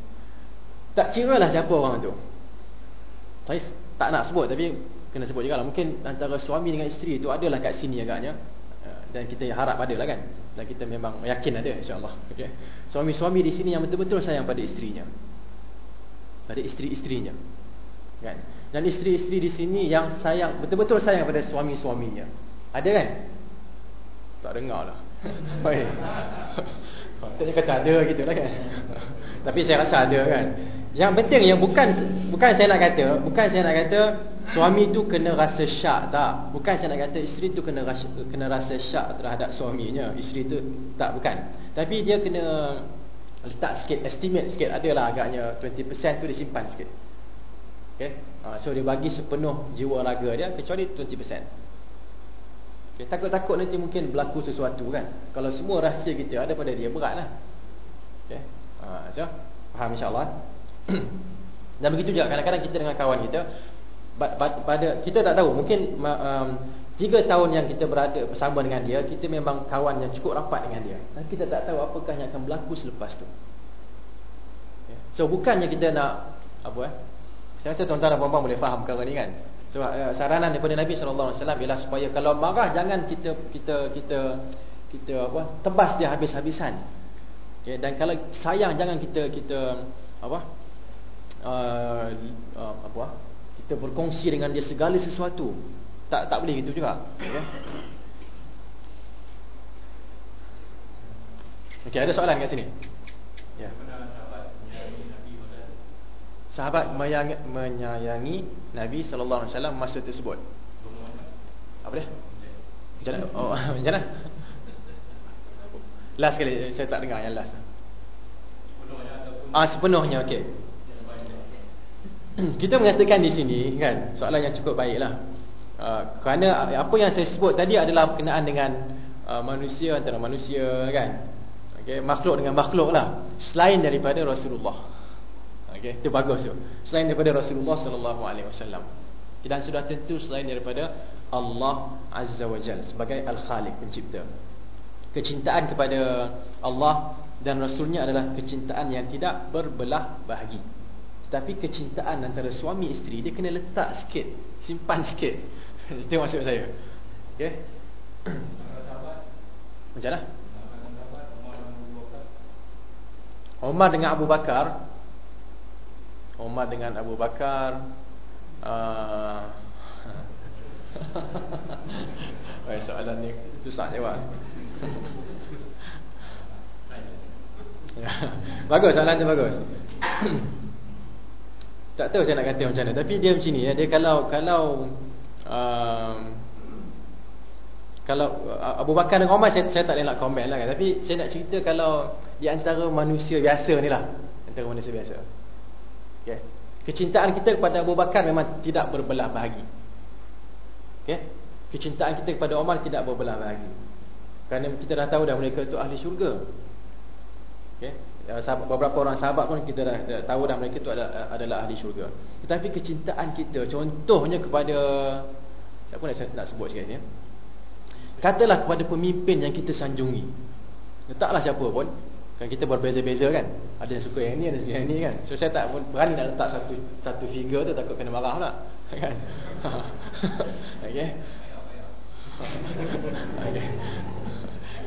Tak kira lah siapa orang tu. Saya tak nak sebut Tapi kena sebut juga lah Mungkin antara suami dengan isteri tu Adalah kat sini agaknya Dan kita harap ada lah kan? Dan kita memang yakin ada insyaAllah. Okay. Suami-suami di sini yang betul-betul sayang pada isterinya. Pada isteri-isterinya. Kan? Dan isteri-isteri di sini yang sayang Betul-betul sayang pada suami-suaminya. Ada kan? Tak dengar lah Baik. Tanya kata ada gitu lah kan? Tapi saya rasa ada kan? Yang penting yang bukan Bukan saya nak kata Bukan saya nak kata Suami tu kena rasa syak tak Bukan saya nak kata isteri tu kena rasa, kena rasa syak terhadap suaminya Isteri tu tak bukan Tapi dia kena Letak sikit estimate sikit Adalah agaknya 20% tu disimpan sikit Okay ha, So dia bagi sepenuh jiwa raga dia Kecuali 20% Okay, takut-takut nanti mungkin berlaku sesuatu kan. Kalau semua rahsia kita ada pada dia beratlah. Okey. Ha, so, faham insya-Allah. Dan begitu juga kadang-kadang kita dengan kawan kita pada kita tak tahu. Mungkin um, tiga tahun yang kita berada bersama dengan dia kita memang kawan yang cukup rapat dengan dia. Dan kita tak tahu apakah yang akan berlaku selepas tu. Ya. so bukannya kita nak apa eh? Saya rasa tuan-tuan dan puan-puan boleh faham perkara ni kan? So uh, saranan daripada Nabi SAW ialah supaya kalau marah jangan kita kita kita kita apa tebas dia habis-habisan. Okay. dan kalau sayang jangan kita kita apa uh, uh, apa kita berkongsi dengan dia segala sesuatu. Tak tak boleh gitu juga. Ya. Okey, ada soalan kat sini? Ya. Sahabat menyayangi, menyayangi Nabi sallallahu alaihi wasallam masa tersebut. Apa dia? Mana? Oh, mana? Last sekali saya tak dengar yang last. Ah sepenuhnya okey. Kita mengatakan di sini kan soalan yang cukup baiklah. Uh, kerana apa yang saya sebut tadi adalah berkenaan dengan uh, manusia antara manusia kan. Okey, makhluk dengan makhluk lah selain daripada Rasulullah. Okey, itu bagus tu. Selain daripada Rasulullah sallallahu alaihi wasallam. Dan sudah tentu selain daripada Allah Azza wa Jalla sebagai Al-Khaliq pencipta. Kecintaan kepada Allah dan Rasulnya adalah kecintaan yang tidak berbelah bahagi. Tapi kecintaan antara suami isteri dia kena letak sikit, simpan sikit. Itu maksud saya. Okey. Macam mana? Umar dengan Abu Bakar Umar dengan Abu Bakar uh, soalan ni susah jawab Bagus soalan tu bagus tak tahu saya nak kata macam mana. Tapi dia macam ni ya dia kalau kalau um, kalau uh, Abu Bakar dengan Umar saya, saya tak boleh nak komen lah kan. Tapi saya nak cerita kalau di antara manusia biasa ni lah. Antara manusia biasa. Okay. kecintaan kita kepada Abu Bakar memang tidak berbelah bahagi. Okay. kecintaan kita kepada Umar tidak berbelah bahagi. Kerana kita dah tahu dah mereka itu ahli syurga. Okay. Ya, sahabat, beberapa orang sahabat pun kita dah, dah tahu dah mereka itu adalah, adalah ahli syurga. Tetapi kecintaan kita contohnya kepada siapa nak nak sebut sikit ni? Ya? Katalah kepada pemimpin yang kita sanjungi. Letaklah siapa pun. Kan kita berbeza-beza kan. Ada yang suka yang ni, ada yang ni kan. So saya tak berani nak letak satu satu figure tu takut kena marah pula. Kan? Okey. Okey.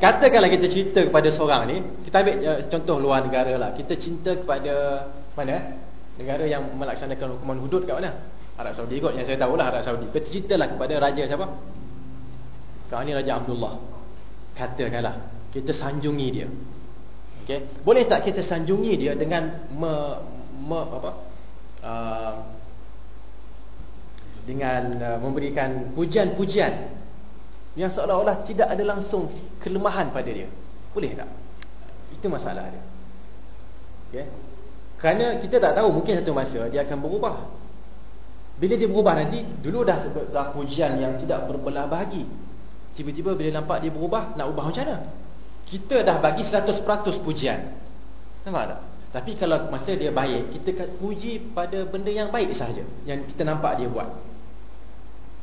Katakanlah kita cerita kepada seorang ni, kita ambil uh, contoh luar negara lah. Kita cinta kepada mana? Negara yang melaksanakan hukuman hudud kat mana? Arab Saudi kot yang saya tahu lah Arab Saudi. Kita ceritalah kepada raja siapa? Sekarang ni Raja Abdullah. Katakanlah kita sanjungi dia. Okey. Boleh tak kita sanjungi dia dengan me, me apa? Uh, dengan uh, memberikan pujian-pujian yang seolah-olah tidak ada langsung kelemahan pada dia. Boleh tak? Itu masalah dia. Okay? Kerana kita tak tahu mungkin satu masa dia akan berubah. Bila dia berubah nanti, dulu dah dah pujian yang tidak berbelah bahagi. Tiba-tiba bila nampak dia berubah, nak ubah macam mana? Kita dah bagi 100% pujian. Nampak tak? Tapi kalau masa dia baik, kita puji pada benda yang baik sahaja. Yang kita nampak dia buat.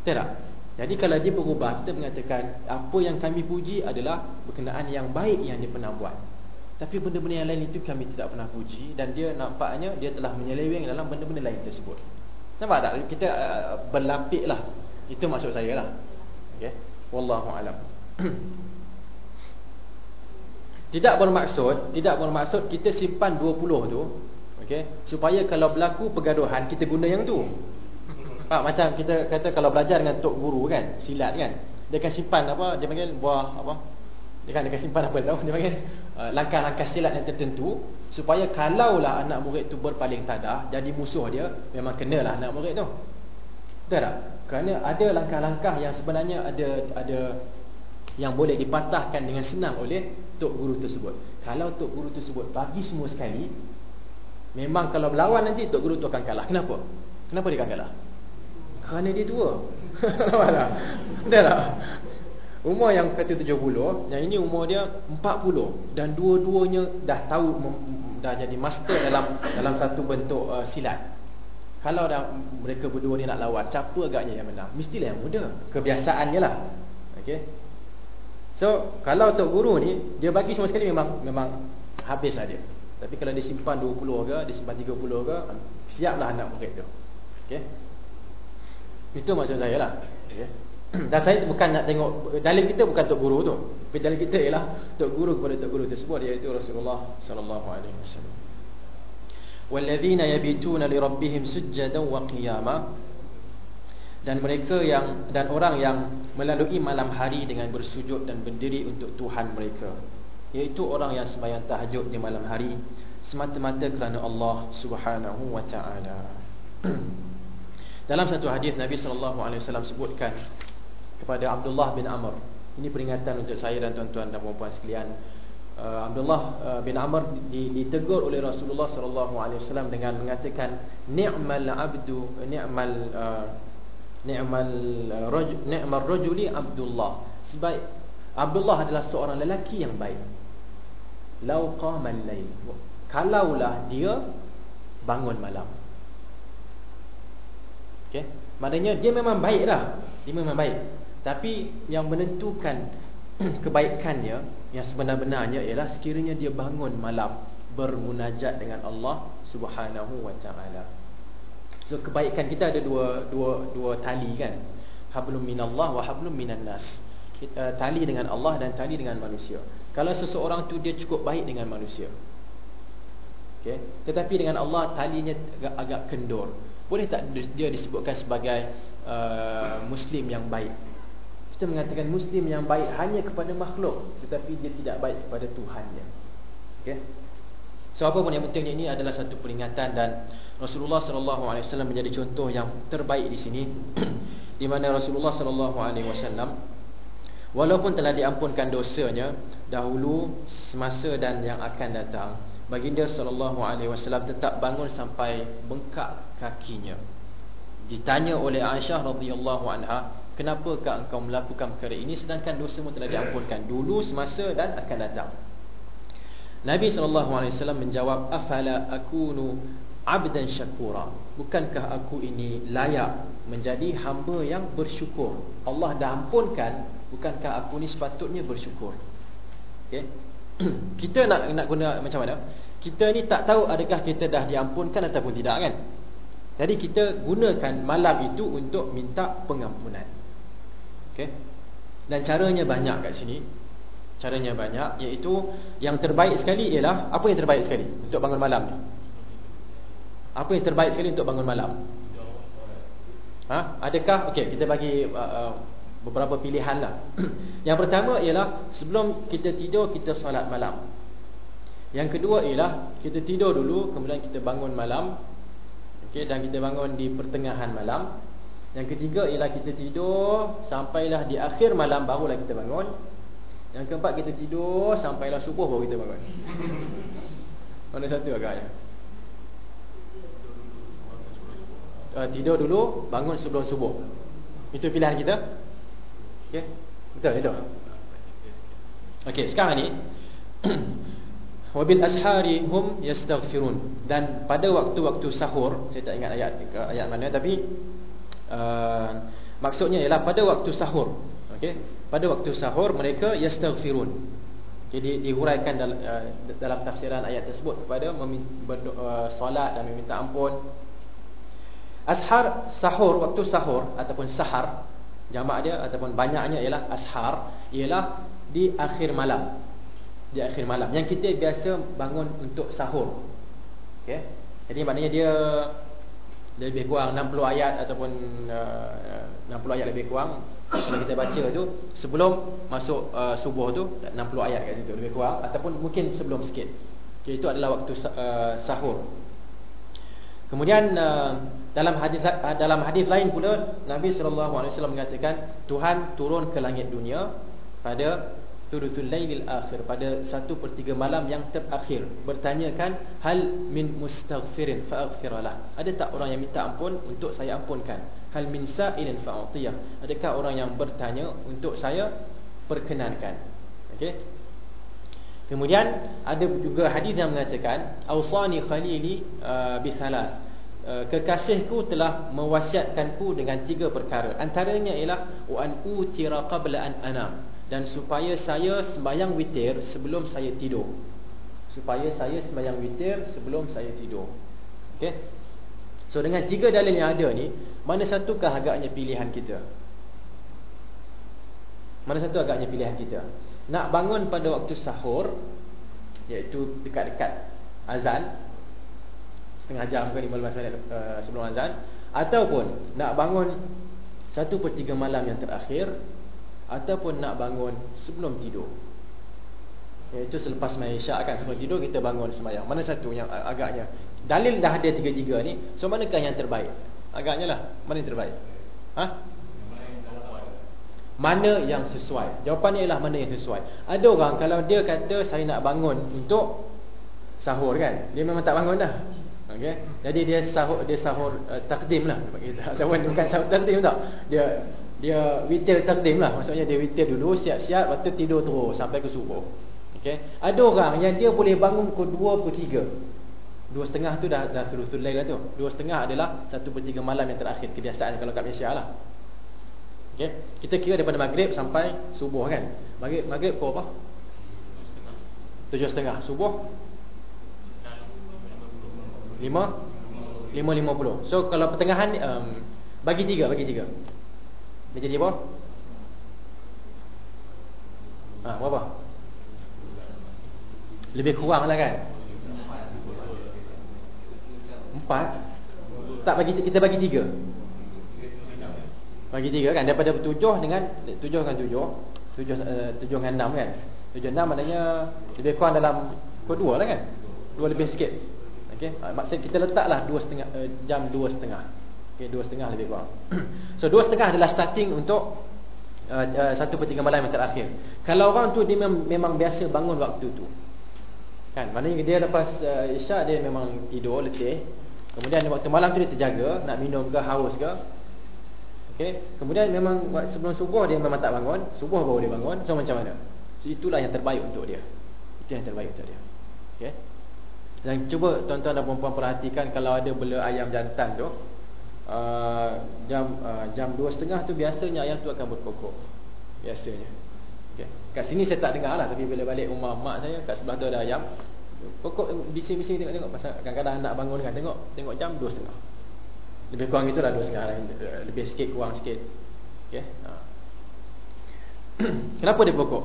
Betul tak? Jadi kalau dia berubah Kita mengatakan Apa yang kami puji adalah Berkenaan yang baik yang dia pernah buat Tapi benda-benda yang lain itu kami tidak pernah puji Dan dia nampaknya Dia telah menyeleweng dalam benda-benda lain tersebut Nampak tak? Kita uh, berlapik lah Itu maksud saya lah okay? Wallahu'alam Tidak bermaksud Tidak bermaksud kita simpan 20 tu okay? Supaya kalau berlaku pergaduhan Kita guna yang tu Pak macam kita kata kalau belajar dengan tok guru kan, silat kan. Dia akan simpan apa? Dia panggil buah apa? Dia kan dia akan simpan apa tahu? Dia panggil uh, langkah-langkah uh, silat yang tertentu supaya kalaulah anak murid tu berpaling tadah jadi musuh dia, memang kenalah anak murid tu. Betul tak? Kerana ada langkah-langkah yang sebenarnya ada ada yang boleh dipatahkan dengan senang oleh tok guru tersebut. Kalau tok guru tersebut bagi semua sekali, memang kalau berlawan nanti tok guru tu akan kalah. Kenapa? Kenapa dia akan kalah? Kerana dia tua Nampak Betul tak Umur yang kata 70 Yang ini umur dia 40 Dan dua-duanya dah tahu Dah jadi master dalam dalam satu bentuk uh, silat Kalau dah mereka berdua ni nak lawan, siapa agaknya yang menang? Mestilah yang muda. Kebiasaannya lah. Okey. So, kalau tok guru ni dia bagi semua sekali memang memang habislah dia. Tapi kalau dia simpan 20 ke, dia simpan 30 ke, siaplah anak murid tu. Okey. Itu maksud saya lah. Okey. Dan saya bukan nak tengok dalil kita bukan tok guru tu. Tapi dalil kita ialah tok guru kepada tok guru tersebut iaitu Rasulullah sallallahu alaihi wasallam. Li rabbihim sujjadan wa qiyama dan mereka yang dan orang yang melalui malam hari dengan bersujud dan berdiri untuk Tuhan mereka iaitu orang yang sembahyang tahajud di malam hari semata-mata kerana Allah Subhanahu wa taala. Dalam satu hadis Nabi sallallahu alaihi wasallam sebutkan kepada Abdullah bin Amr. Ini peringatan untuk saya dan tuan-tuan dan puan-puan sekalian. Uh, Abdullah uh, bin Amr ditegur oleh Rasulullah sallallahu alaihi wasallam dengan mengatakan ni'mal abdu ni'mal uh, ni'mal uh, rajul ni'mal rajuli Abdullah. Sebaik Abdullah adalah seorang lelaki yang baik. Lau qama al-lail kalaulah dia bangun malam okey maknanya dia memang baik dah dia memang baik tapi yang menentukan kebaikannya yang sebenar-benarnya ialah sekiranya dia bangun malam bermunajat dengan Allah Subhanahu wa taala. So kebaikan kita ada dua dua dua tali kan. Hablum minallah wa hablum minan nas. Kita, uh, tali dengan Allah dan tali dengan manusia. Kalau seseorang tu dia cukup baik dengan manusia. Okay. Tetapi dengan Allah talinya agak, agak kendur. Boleh tak dia disebutkan sebagai uh, muslim yang baik? Kita mengatakan Muslim yang baik hanya kepada makhluk Tetapi dia tidak baik kepada Tuhannya okay? So apa pun yang pentingnya ini adalah satu peringatan Dan Rasulullah SAW menjadi contoh yang terbaik di sini Di mana Rasulullah SAW Walaupun telah diampunkan dosanya Dahulu, semasa dan yang akan datang Baginda SAW tetap bangun sampai bengkak kakinya Ditanya oleh Aisyah radhiyallahu anha Kenapakah engkau melakukan perkara ini sedangkan dosa mu telah diampunkan dulu semasa dan akan datang. Nabi SAW menjawab afala akunu abdan syakura. Bukankah aku ini layak menjadi hamba yang bersyukur? Allah dah ampunkan, bukankah aku ni sepatutnya bersyukur? Okey. kita nak nak guna macam mana? Kita ni tak tahu adakah kita dah diampunkan ataupun tidak kan? Jadi kita gunakan malam itu untuk minta pengampunan. Okay. Dan caranya banyak kat sini. Caranya banyak iaitu yang terbaik sekali ialah apa yang terbaik sekali untuk bangun malam ni? Apa yang terbaik sekali untuk bangun malam? Ha? Adakah okey kita bagi uh, uh, beberapa pilihan lah. yang pertama ialah sebelum kita tidur kita solat malam. Yang kedua ialah kita tidur dulu kemudian kita bangun malam. Okey dan kita bangun di pertengahan malam. Yang ketiga ialah kita tidur Sampailah di akhir malam barulah kita bangun Yang keempat kita tidur Sampailah subuh baru kita bangun Mana satu agaknya uh, Tidur dulu Bangun sebelum subuh Itu pilihan kita okay. Betul itu Okey sekarang ni Wabil ashari hum yastaghfirun. Dan pada waktu-waktu sahur Saya tak ingat ayat ayat mana Tapi uh, maksudnya ialah pada waktu sahur okey? Pada waktu sahur mereka yastaghfirun. Jadi dihuraikan dalam, uh, dalam tafsiran ayat tersebut kepada uh, solat dan meminta ampun. Ashar sahur waktu sahur ataupun sahar jamak dia ataupun banyaknya ialah ashar ialah di akhir malam. Di akhir malam. Yang kita biasa bangun untuk sahur. Okey. Jadi maknanya dia lebih kurang 60 ayat ataupun uh, 60 ayat lebih kurang. Kalau kita baca tu sebelum masuk uh, subuh tu 60 ayat kat situ lebih kurang. Ataupun mungkin sebelum sikit. Okay, itu adalah waktu uh, sahur. Kemudian uh, dalam hadis dalam hadis lain pula Nabi wasallam mengatakan Tuhan turun ke langit dunia pada Thuluthul Lailil Akhir pada satu per tiga malam yang terakhir. Bertanyakan hal min mustaghfirin faaghfiralah? Ada tak orang yang minta ampun untuk saya ampunkan? Hal min sa'ilin fa'atiyah? Adakah orang yang bertanya untuk saya perkenankan? Okey kemudian ada juga hadis yang mengatakan ausani khalili uh, bi thalath uh, kekasihku telah mewasiatkanku dengan tiga perkara. Antaranya ialah an utira qabla an anam dan supaya saya sembahyang witir sebelum saya tidur. Supaya saya sembahyang witir sebelum saya tidur. Okey. So dengan tiga dalil yang ada ni, mana satukah agaknya pilihan kita? Mana satu agaknya pilihan kita? Nak bangun pada waktu sahur iaitu dekat-dekat azan setengah jam ke 15 minit uh, sebelum azan ataupun nak bangun satu per tiga malam yang terakhir ataupun nak bangun sebelum tidur. Iaitu selepas main isyak kan sebelum tidur kita bangun sembahyang. Mana satu yang agaknya? Dalil dah ada tiga-tiga ni so manakah yang terbaik? Agaknya lah mana yang terbaik? Ha mana yang sesuai? Jawapannya ialah mana yang sesuai. Ada orang kalau dia kata saya nak bangun untuk sahur kan dia memang tak bangun dah. Okey? Jadi dia sahur dia sahur uh, takdim lah kita. Ataupun bukan sahur takdim tak dia dia witir takdim lah. Maksudnya dia witir dulu siap-siap lepas tu tidur terus sampai ke subuh. Okey? Ada orang yang dia boleh bangun pukul 2 pukul 3 dua setengah tu dah dah suruh sulai lah tu. Dua setengah adalah satu per malam yang terakhir. Kebiasaan kalau kat Malaysia lah okey? Kita kira daripada maghrib sampai subuh kan? Maghrib maghrib pukul apa? Tujuh setengah. Subuh? Lima? Lima lima puluh. So kalau pertengahan um, Bagi tiga Bagi tiga. Dia jadi apa? Ha, berapa? Lebih kurang lah kan? Empat. Tak bagi kita bagi tiga Bagi tiga kan Daripada tujuh dengan Tujuh dengan tujuh Tujuh, uh, tujuh dengan enam kan Tujuh enam maknanya Lebih kurang dalam Kedua lah kan Dua lebih sikit Okey, ah, maksud kita letaklah 2 setengah uh, jam 2 setengah. Okey, 2 setengah lebih kurang. so 2 setengah adalah starting untuk uh, uh, 1 per 3 malam yang terakhir. Kalau orang tu dia mem memang biasa bangun waktu tu. Kan, maknanya dia lepas uh, isyak dia memang tidur letih. Kemudian waktu malam tu dia terjaga, nak minum ke haus ke. Okey, kemudian memang sebelum subuh dia memang tak bangun, subuh baru dia bangun. So macam mana? So, itulah yang terbaik untuk dia. Itu yang terbaik untuk dia. Okey. Dan cuba tuan-tuan dan puan-puan perhatikan kalau ada bela ayam jantan tu uh, jam uh, jam 2.30 tu biasanya ayam tu akan berkokok. Biasanya. Okay. Kat sini saya tak dengar lah tapi bila balik rumah mak saya kat sebelah tu ada ayam. Kokok bising-bising tengok-tengok pasal kadang-kadang anak bangun kan tengok tengok jam 2.30. Lebih kurang itulah 2.30 lah. Lebih sikit kurang sikit. Okey. Ha. Kenapa dia pokok?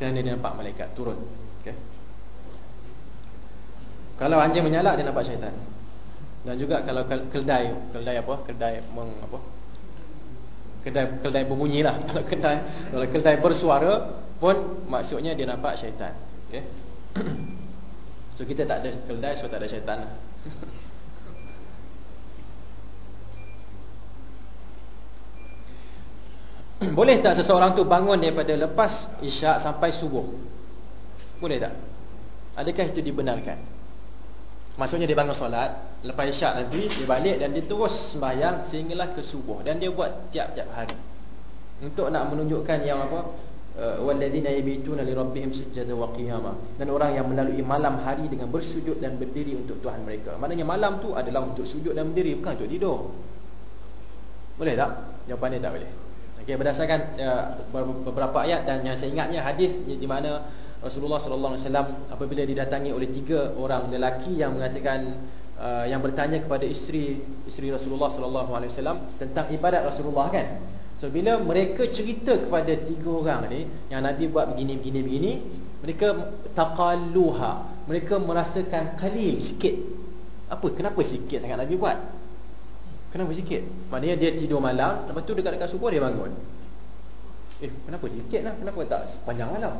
Kerana dia nampak malaikat turun. Okey. Kalau anjing menyalak dia nampak syaitan. Dan juga kalau keldai, keldai apa? Keldai meng apa? Keldai keldai berbunyi lah. Kalau keldai kalau keldai bersuara pun maksudnya dia nampak syaitan. Okey. So kita tak ada keldai so tak ada syaitan. Boleh tak seseorang tu bangun daripada lepas isyak sampai subuh? Boleh tak? Adakah itu dibenarkan? Maksudnya dia bangun solat Lepas isyak nanti Dia balik dan dia terus sembahyang Sehinggalah ke subuh Dan dia buat tiap-tiap hari Untuk nak menunjukkan yang apa uh, Walladzina yabituna li rabbihim sujada wa qiyama Dan orang yang melalui malam hari Dengan bersujud dan berdiri untuk Tuhan mereka Maknanya malam tu adalah untuk sujud dan berdiri Bukan untuk tidur Boleh tak? Jawapan dia tak boleh Okay, berdasarkan uh, beberapa ayat dan yang saya ingatnya hadis di mana Rasulullah sallallahu alaihi wasallam apabila didatangi oleh tiga orang lelaki yang mengatakan uh, yang bertanya kepada isteri isteri Rasulullah sallallahu alaihi wasallam tentang ibadat Rasulullah kan. So bila mereka cerita kepada tiga orang ni yang Nabi buat begini begini begini, mereka taqalluha. Mereka merasakan qalil sikit. Apa kenapa sikit sangat Nabi buat? Kenapa sikit? Maknanya dia tidur malam, lepas tu dekat-dekat subuh dia bangun. Eh, kenapa sikit lah? Kenapa tak sepanjang malam?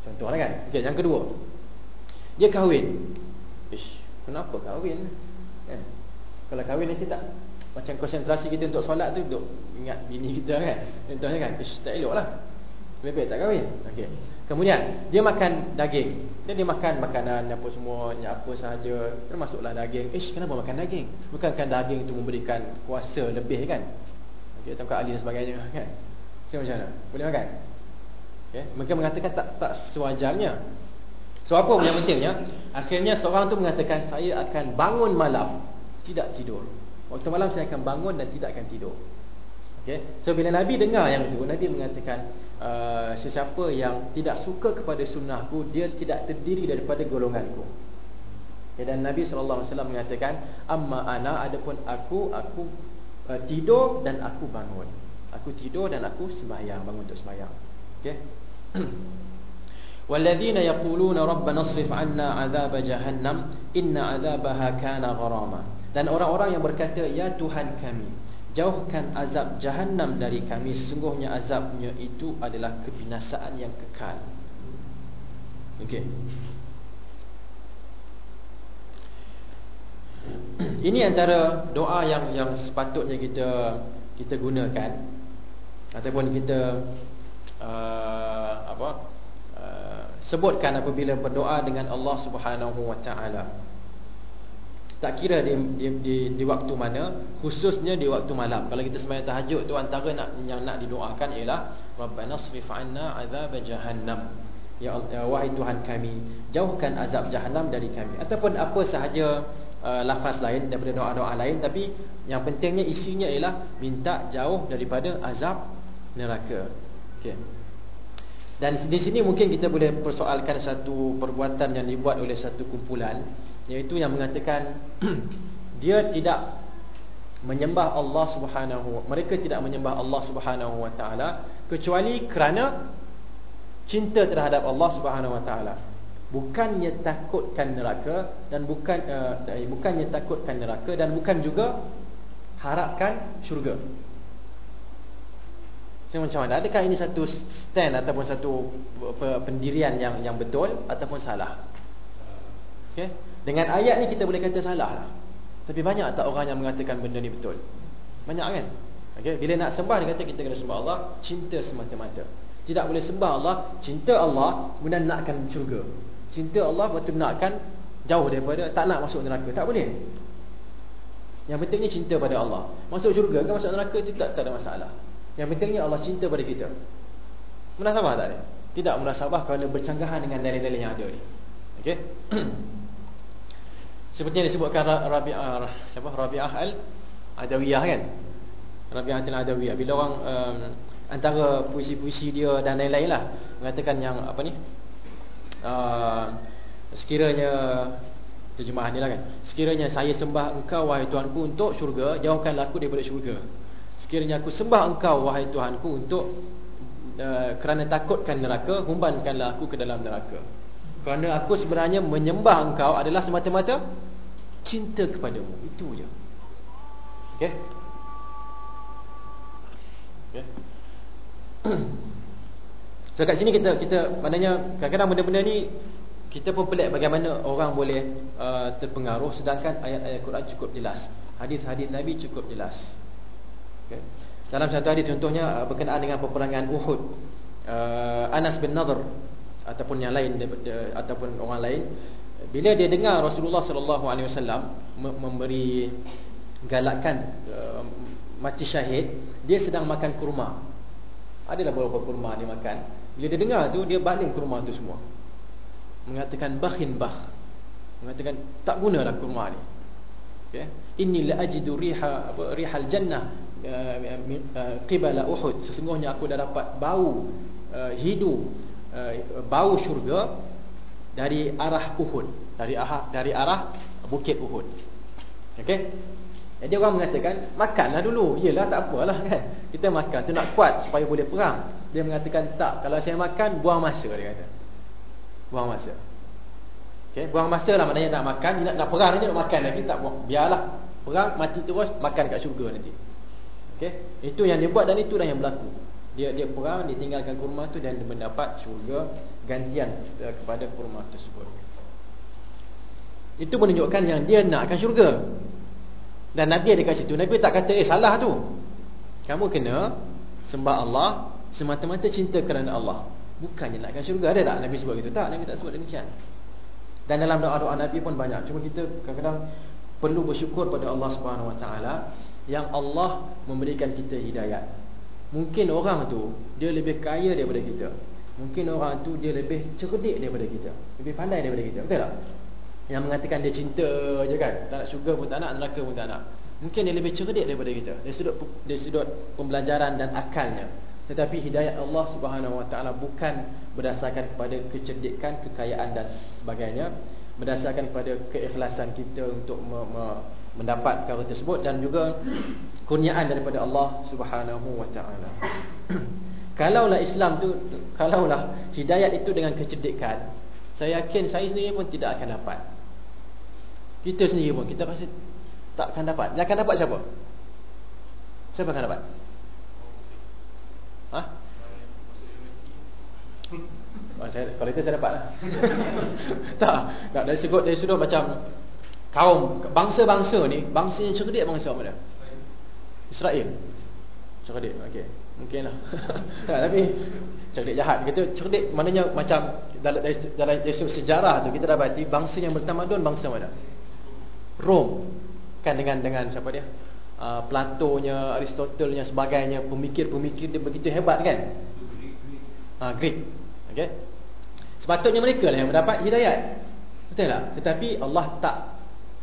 Contohlah kan. Okey, yang kedua. Dia kahwin. Ish, kenapa kahwin? Kan? Kalau kahwin nanti tak macam konsentrasi kita untuk solat tu untuk ingat bini kita kan. Contohnya kan, ish, tak eloklah. Baik tak kahwin. Okey. Kemudian dia makan daging. Dia dia makan makanan apa semua, apa sahaja, termasuklah daging. Ish, kenapa makan daging? Bukankah daging itu memberikan kuasa lebih kan? Okey, tangkap ali dan sebagainya kan. Macam mana? Boleh makan? Okay. Mereka mengatakan tak tak sewajarnya. So apa yang pentingnya? Akhirnya seorang tu mengatakan saya akan bangun malam tidak tidur. Waktu malam saya akan bangun dan tidak akan tidur. Okay. So bila Nabi dengar yang itu, Nabi mengatakan uh, sesiapa yang tidak suka kepada sunnahku, dia tidak terdiri daripada golonganku. Okay. Dan Nabi SAW mengatakan, Amma ana adapun aku, aku uh, tidur dan aku bangun. Aku tidur dan aku sembahyang, bangun untuk sembahyang. Okay. والذين يقولون ربنا اصرف عنا عذاب جهنم إن عذابها كان غراما dan orang-orang yang berkata ya Tuhan kami jauhkan azab jahannam dari kami. Sesungguhnya azabnya itu adalah kebinasaan yang kekal. Okey. Ini antara doa yang yang sepatutnya kita kita gunakan. Ataupun kita uh, apa Uh, sebutkan apabila berdoa dengan Allah Subhanahu wa taala. Tak kira di, di, di, di waktu mana, khususnya di waktu malam. Kalau kita sembahyang tahajud tu antara nak yang nak didoakan ialah Rabbana srif 'anna 'adzab jahannam. Ya ya wahai Tuhan kami, jauhkan azab jahannam dari kami. Ataupun apa sahaja uh, lafaz lain daripada doa-doa lain tapi yang pentingnya isinya ialah minta jauh daripada azab neraka. Okey. Dan di sini mungkin kita boleh persoalkan satu perbuatan yang dibuat oleh satu kumpulan Iaitu yang mengatakan Dia tidak menyembah Allah subhanahu Mereka tidak menyembah Allah subhanahu wa ta'ala Kecuali kerana cinta terhadap Allah subhanahu wa ta'ala Bukannya takutkan neraka Dan bukan uh, bukannya takutkan neraka Dan bukan juga harapkan syurga saya macam mana? Adakah ini satu stand ataupun satu pendirian yang yang betul ataupun salah? Okay? Dengan ayat ni kita boleh kata salah lah. Tapi banyak tak orang yang mengatakan benda ni betul? Banyak kan? Okay? Bila nak sembah dia kata kita kena sembah Allah cinta semata-mata. Tidak boleh sembah Allah, cinta Allah kemudian nakkan syurga. Cinta Allah betul nakkan jauh daripada tak nak masuk neraka. Tak boleh. Yang pentingnya cinta pada Allah. Masuk syurga ke masuk neraka itu tak, tak ada masalah. Yang pentingnya Allah cinta pada kita. Munasabah tak ada? Tidak munasabah kerana bercanggahan dengan dalil-dalil yang ada ni. Okey. Seperti yang disebutkan Rabi'ah siapa? Rabi'ah al-Adawiyah kan? Rabi'ah al-Adawiyah bila orang um, antara puisi-puisi dia dan lain-lain lah mengatakan yang apa ni? Uh, sekiranya terjemahan ni lah kan. Sekiranya saya sembah engkau wahai Tuhanku untuk syurga, jauhkanlah aku daripada syurga. Sekiranya aku sembah engkau wahai Tuhanku untuk uh, kerana takutkan neraka, humbankanlah aku ke dalam neraka. Kerana aku sebenarnya menyembah engkau adalah semata-mata cinta kepadamu. Itu je. Okey. Okey. So kat sini kita kita maknanya kadang-kadang benda-benda ni kita pun pelik bagaimana orang boleh uh, terpengaruh sedangkan ayat-ayat Quran cukup jelas. Hadis-hadis Nabi cukup jelas. Okay. Dalam satu hadis contohnya uh, berkenaan dengan peperangan Uhud. Uh, Anas bin Nadhr ataupun yang lain ataupun orang lain bila dia dengar Rasulullah sallallahu alaihi wasallam memberi galakan uh, mati syahid, dia sedang makan kurma. Adalah beberapa kurma dia makan. Bila dia dengar tu dia baling kurma tu semua. Mengatakan bakhin bah. Mengatakan tak gunalah kurma ni. Okey. Inni la ajidu riha rihal jannah Uh, uh, qibala Uhud sesungguhnya aku dah dapat bau uh, hidu uh, bau syurga dari arah Uhud. Dari arah dari arah bukit Uhud. Okey? Jadi orang mengatakan makanlah dulu. Iyalah tak apalah kan? Kita makan tu nak kuat supaya boleh perang. Dia mengatakan tak kalau saya makan buang masa dia kata. Buang masa. Okey? Buang masa lah maknanya nak makan nak nak perang ni nak makan lagi tak buang. Biarlah. Perang mati terus makan kat syurga nanti. Okey, itu yang dia buat dan itulah yang berlaku. Dia dia perang, dia tinggalkan kurma tu dan mendapat syurga gantian uh, kepada kurma tersebut. Itu menunjukkan yang dia nakkan syurga. Dan Nabi ada kat situ. Nabi tak kata, eh salah tu. Kamu kena sembah Allah semata-mata cinta kerana Allah. Bukannya nakkan syurga. Ada tak Nabi sebut gitu? Tak, Nabi tak sebut demikian. Dan dalam doa-doa Nabi pun banyak. Cuma kita kadang-kadang perlu bersyukur pada Allah Subhanahu Wa Taala yang Allah memberikan kita hidayat. Mungkin orang tu dia lebih kaya daripada kita. Mungkin orang tu dia lebih cerdik daripada kita. Lebih pandai daripada kita. Betul tak? yang mengatakan dia cinta je kan tak nak syurga pun tak nak neraka pun tak nak mungkin dia lebih cerdik daripada kita dari sudut dari sudut pembelajaran dan akalnya tetapi hidayat Allah Subhanahu Wa Taala bukan berdasarkan kepada kecerdikan, kekayaan dan sebagainya, berdasarkan kepada keikhlasan kita untuk me me mendapat perkara tersebut dan juga kurniaan daripada Allah Subhanahu Wa Taala. kalaulah Islam tu kalaulah hidayat itu dengan kecerdikan, saya yakin saya sendiri pun tidak akan dapat. Kita sendiri pun kita rasa tak akan dapat. Yang akan dapat siapa? Siapa akan dapat? Ha? Oh, saya, kalau itu saya dapat lah. tak, tak dari sudut dari sudut macam kaum bangsa-bangsa ni, bangsa yang cerdik bangsa mana? Israel. Cerdik, okey. Mungkinlah. tapi cerdik jahat kita cerdik maknanya macam dalam dalam sejarah tu kita dapati bangsa yang bertamadun bangsa mana? Rom. Kan dengan dengan siapa dia? uh, Platonya, Aristotelnya sebagainya, pemikir-pemikir dia begitu hebat kan? Ah uh, Greek. Okey. Sepatutnya mereka lah yang mendapat hidayat. Betul tak? Tetapi Allah tak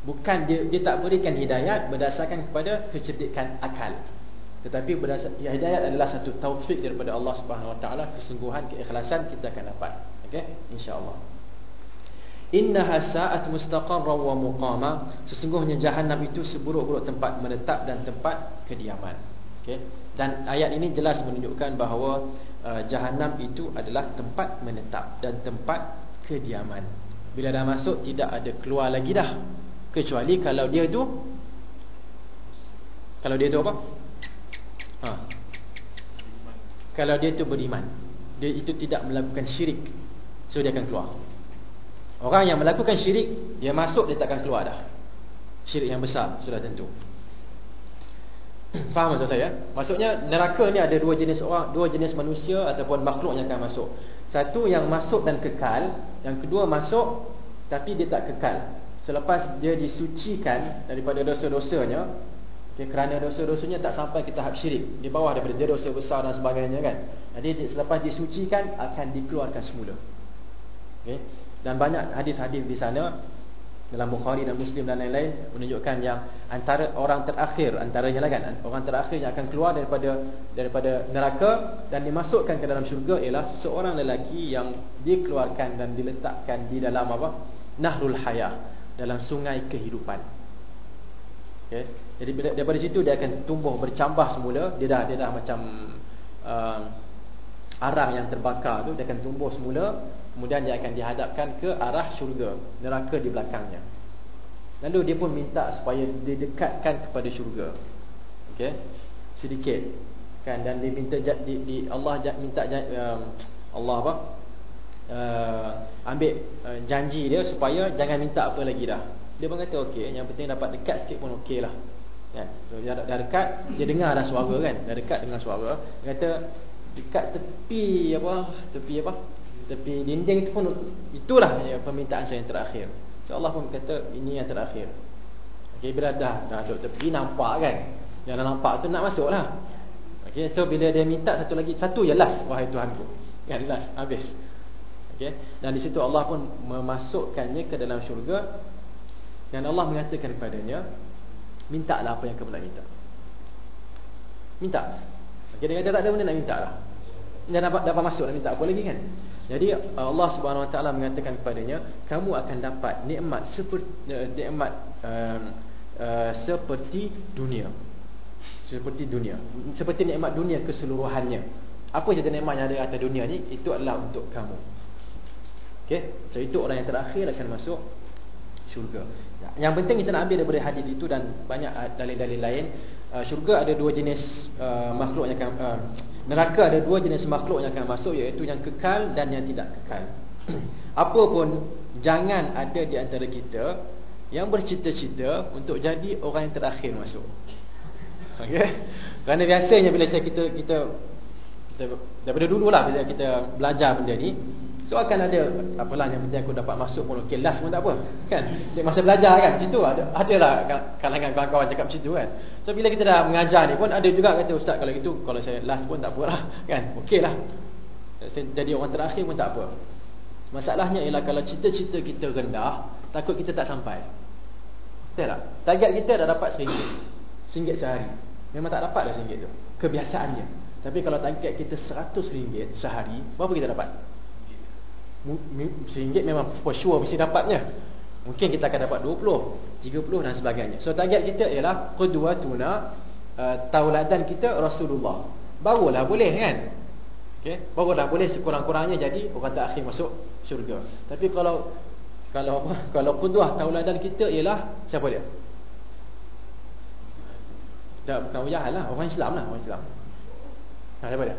bukan dia dia tak berikan hidayat berdasarkan kepada kecerdikan akal. Tetapi berdasar ya, hidayat adalah satu taufik daripada Allah Subhanahu Wa Taala, kesungguhan, keikhlasan kita akan dapat. Okey? Insya-Allah. Innaha sa'at mustaqarra wa muqama sesungguhnya jahanam itu seburuk-buruk tempat menetap dan tempat kediaman okey dan ayat ini jelas menunjukkan bahawa uh, jahanam itu adalah tempat menetap dan tempat kediaman bila dah masuk tidak ada keluar lagi dah kecuali kalau dia itu kalau dia itu apa? Ha. Kalau dia itu beriman dia itu tidak melakukan syirik so dia akan keluar. Orang yang melakukan syirik Dia masuk dia takkan keluar dah. Syirik yang besar sudah tentu. Faham maksud saya? Maksudnya neraka ni ada dua jenis orang Dua jenis manusia ataupun makhluk yang akan masuk. Satu yang masuk dan kekal Yang kedua masuk Tapi dia tak kekal Selepas dia disucikan daripada dosa-dosanya okay, Kerana dosa-dosanya tak sampai ke tahap syirik. Di bawah daripada dia dosa besar dan sebagainya kan? Jadi selepas disucikan akan dikeluarkan semula. Okay? dan banyak hadis-hadis di sana dalam Bukhari dan Muslim dan lain-lain menunjukkan yang antara orang terakhir antaranya lah kan? Orang terakhir yang akan keluar daripada daripada neraka dan dimasukkan ke dalam syurga ialah seorang lelaki yang dikeluarkan dan diletakkan di dalam apa? Nahrul hayah dalam sungai kehidupan. Okey? Jadi daripada situ dia akan tumbuh bercambah semula. Dia dah dia dah macam uh, arang yang terbakar tu dia akan tumbuh semula. Kemudian dia akan dihadapkan ke arah syurga neraka di belakangnya. Lalu dia pun minta supaya didekatkan kepada syurga. Okey? Sedikit. Kan? Dan dia minta di, di Allah minta um, Allah apa uh, ambil uh, janji dia supaya jangan minta apa lagi dah. Dia pun kata okey yang penting dapat dekat sikit pun okey lah. Kan? So, dia dah dekat dia dengar dah suara kan? Dah dekat dengar suara. Dia kata dekat tepi apa? Tepi apa? Tepi dinding itu pun itulah permintaan saya yang terakhir. So Allah pun kata ini yang terakhir. Okey bila dah dah duduk tepi nampak kan? Yang nampak tu nak masuk lah. Okey so bila dia minta satu lagi satu ya last wahai Tuhanku. Kan last habis okey dan di situ Allah pun memasukkannya ke dalam syurga dan Allah mengatakan kepadanya mintalah apa yang kamu nak minta minta okey dia kata tak ada benda nak minta lah dia dapat dapat masuk dan minta apa lagi kan. Jadi Allah Subhanahu Wa Taala mengatakan kepadanya, kamu akan dapat nikmat seperti uh, nikmat uh, uh, seperti dunia. Seperti dunia. Seperti nikmat dunia keseluruhannya. Apa saja nikmat yang ada atas dunia ni itu adalah untuk kamu. Okey, so itu orang yang terakhir akan masuk syurga. Yang penting kita nak ambil daripada hadis itu dan banyak dalil-dalil lain. Uh, syurga ada dua jenis uh, makhluk yang akan uh, Neraka ada dua jenis makhluk yang akan masuk iaitu yang kekal dan yang tidak kekal. Apapun jangan ada di antara kita yang bercita-cita untuk jadi orang yang terakhir masuk. Okey. Kerana biasanya bila kita kita kita daripada dululah bila kita belajar benda ni So akan ada apalah yang penting aku dapat masuk pun okey last pun tak apa kan masa belajar kan macam tu ada adalah kalangan kawan-kawan cakap macam tu kan so bila kita dah mengajar ni pun ada juga kata ustaz kalau gitu kalau saya last pun tak apalah kan okeylah jadi orang terakhir pun tak apa masalahnya ialah kalau cita-cita kita rendah Takut kita tak sampai. Betul tak? Target kita dah dapat RM1. RM1 sehari. Memang tak dapat dah RM1 tu. Kebiasaannya. Tapi kalau target kita RM100 sehari, berapa kita dapat? RM1 memang for sure mesti dapatnya. Mungkin kita akan dapat 20, 30 dan sebagainya. So target kita ialah qudwatuna uh, tauladan kita Rasulullah. Barulah boleh kan? Okey, barulah boleh sekurang-kurangnya jadi orang terakhir masuk syurga. Tapi kalau kalau? Kalau qudwah tauladan kita ialah siapa dia? Tak bukan Ujah lah, orang Islam lah, orang Islam. Ha, siapa dia?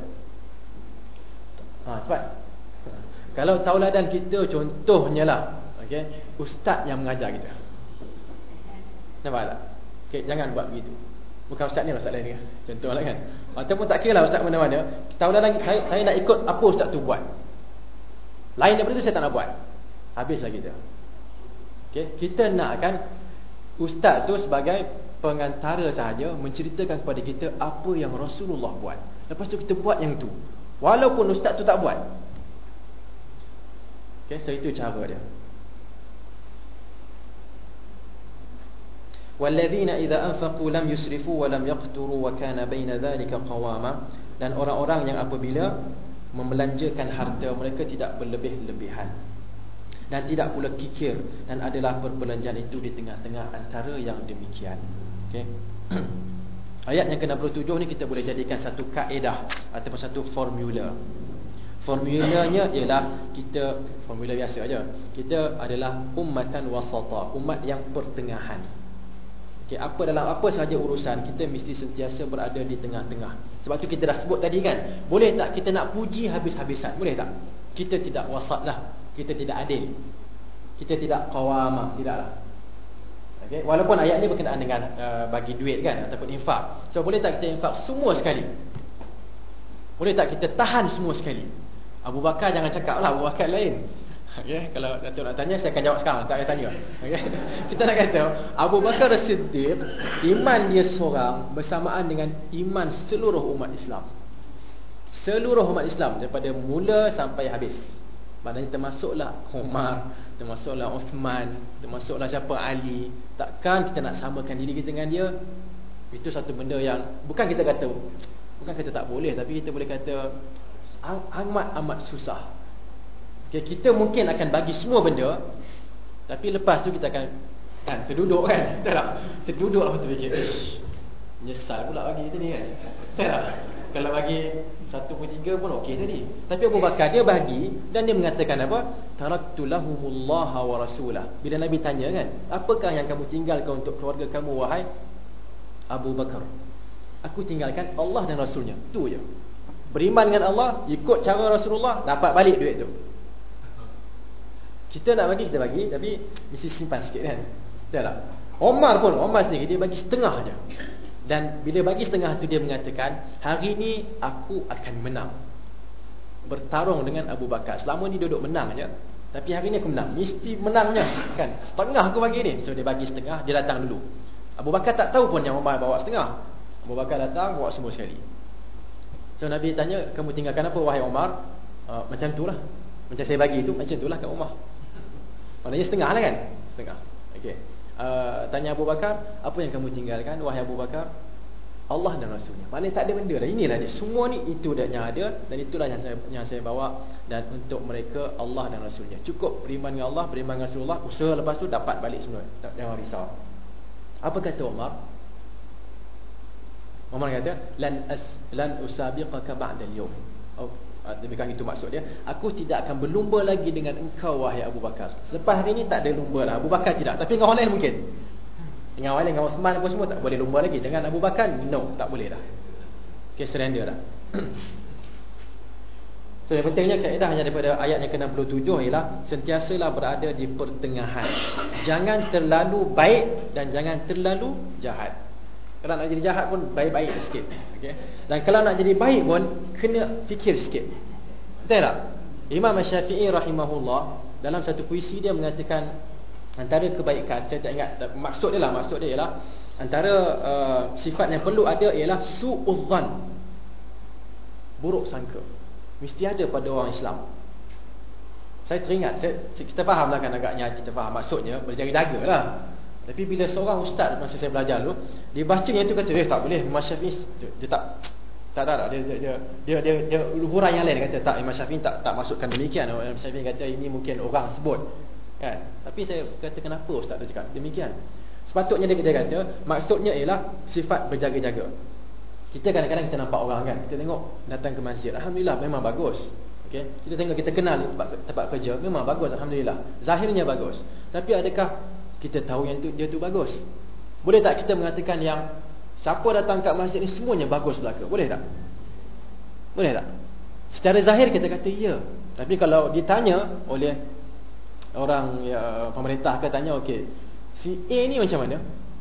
Ha, cepat. Kalau tauladan kita contohnya lah okay? Ustaz yang mengajar kita. Nampak tak? Okay, jangan buat begitu. Bukan ustaz ni lah, ustaz lain ni. Contoh lah kan. Ataupun tak kira lah ustaz mana-mana Tauladan saya, saya nak ikut apa ustaz tu buat. Lain daripada tu saya tak nak buat. Habislah kita. Okay? Kita nakkan Ustaz tu sebagai pengantara sahaja Menceritakan kepada kita Apa yang Rasulullah buat. Lepas tu kita buat yang tu. Walaupun ustaz tu tak buat Okay, so itu cara dia. Walladzina idza anfaqu lam yusrifu wa lam yaqturu wa kana baina dhalika qawama dan orang-orang yang apabila membelanjakan harta mereka tidak berlebih-lebihan dan tidak pula kikir dan adalah perbelanjaan itu di tengah-tengah antara yang demikian. Okey. Ayat yang ke-67 ni kita boleh jadikan satu kaedah ataupun satu formula Formulanya ialah kita formula biasa aja. Kita adalah ummatan wasata, umat yang pertengahan. Okey, apa dalam apa sahaja urusan kita mesti sentiasa berada di tengah-tengah. Sebab tu kita dah sebut tadi kan, boleh tak kita nak puji habis-habisan? Boleh tak? Kita tidak wasatlah, kita tidak adil. Kita tidak qawamah, tidaklah. Okey, walaupun ayat ni berkenaan dengan uh, bagi duit kan ataupun infak. So boleh tak kita infak semua sekali? Boleh tak kita tahan semua sekali? Abu Bakar jangan cakap lah Abu Bakar lain okay? Kalau Datuk nak tanya Saya akan jawab sekarang Tak payah tanya okay? Kita nak kata Abu Bakar Siddiq Iman dia seorang Bersamaan dengan Iman seluruh umat Islam Seluruh umat Islam Daripada mula sampai habis Maknanya termasuklah Umar Termasuklah Uthman Termasuklah siapa Ali Takkan kita nak samakan diri kita dengan dia Itu satu benda yang Bukan kita kata Bukan kata tak boleh Tapi kita boleh kata amat-amat susah. Okay, kita mungkin akan bagi semua benda tapi lepas tu kita akan kan terduduk kan? Betul tak terduduk apa tu fikir nyesal pula bagi tadi kan? Betul tak kalau bagi 1/3 pun okey tadi. Tapi Abu Bakar dia bagi dan dia mengatakan apa? Taraktu lahumullah wa rasulah. Bila nabi tanya kan apakah yang kamu tinggalkan untuk keluarga kamu wahai Abu Bakar? Aku tinggalkan Allah dan rasulnya. Tu je Beriman dengan Allah Ikut cara Rasulullah Dapat balik duit tu. Kita nak bagi, kita bagi Tapi mesti simpan sikit kan. Betul tak? Omar pun, Omar sendiri Dia bagi setengah je. Dan bila bagi setengah tu Dia mengatakan Hari ni aku akan menang. Bertarung dengan Abu Bakar. Selama ni duduk menang je Tapi hari ni aku menang. Mesti menangnya kan? Setengah aku bagi ni. So dia bagi setengah Dia datang dulu. Abu Bakar tak tahu pun yang Omar bawa setengah. Abu Bakar datang Bawa semua sekali So Nabi tanya Kamu tinggalkan apa wahai Umar uh, Macam tu lah. Macam saya bagi itu Macam tu lah kat Umar Maknanya setengah lah kan? Setengah. Okay. uh, Tanya Abu Bakar Apa yang kamu tinggalkan Wahai Abu Bakar? Allah dan Rasulnya. Maknanya tak ada benda lah Inilah dia. Semua ni itu yang ada Dan itulah yang saya yang saya bawa Dan untuk mereka Allah dan Rasulnya. Cukup beriman dengan Allah Beriman dengan Rasulullah Usaha lepas tu dapat balik semua. Jangan risau. Apa kata Umar Umar kata lan as, lan usabiqaka ba'da al-yawm. Oh, ah, demikian itu maksud dia. Aku tidak akan berlumba lagi dengan engkau wahai Abu Bakar. Selepas hari ini tak ada lumba lah. Abu Bakar tidak, tapi dengan orang lain mungkin. Dengan orang lain dengan Uthman apa semua tak boleh lumba lagi. Dengan Abu Bakar no, tak boleh dah. Okay, surrender dah. so yang pentingnya kaedah hanya daripada ayat yang ke-67 ialah sentiasalah berada di pertengahan. Jangan terlalu baik dan jangan terlalu jahat. Kalau nak jadi jahat pun baik-baik sikit. Okay? Dan kalau nak jadi baik pun Kena fikir sikit. Betul tak? Imam Syafi'i rahimahullah Dalam satu puisi dia mengatakan Antara kebaikan Saya tak ingat Maksud dia lah Maksud dia ialah Antara uh, sifat yang perlu ada Ialah su'udhan Buruk sangka. Mesti ada pada orang Islam. Saya teringat saya, Kita faham lah kan agaknya Kita faham maksudnya. Berjaga-jaga lah Tapi bila seorang ustaz Masa saya belajar dulu Dia bacanya itu kata Eh tak boleh Imam Syafi'i dia, dia tak tak tak, dia, dia, dia, dia, dia, dia, luhuran yang lain dia kata tak Imam Syafi'i tak tak masukkan demikian. Imam Syafi'i kata ini mungkin orang sebut. Kan? Tapi saya kata kenapa ustaz tu cakap demikian? Sepatutnya dia, dia kata maksudnya ialah sifat berjaga-jaga. Kita kadang-kadang kita nampak orang kan kita tengok datang ke masjid alhamdulillah memang bagus. Okey? Kita tengok kita kenal tempat, tempat kerja memang bagus alhamdulillah. Zahirnya bagus. Tapi adakah kita tahu yang tu dia tu bagus. Boleh tak kita mengatakan yang siapa datang kat masjid ni semuanya bagus belaka? Boleh tak? Boleh tak? Secara zahir kita kata ya tapi kalau ditanya oleh orang ya, pemerintah ke tanya okey si A ni macam mana?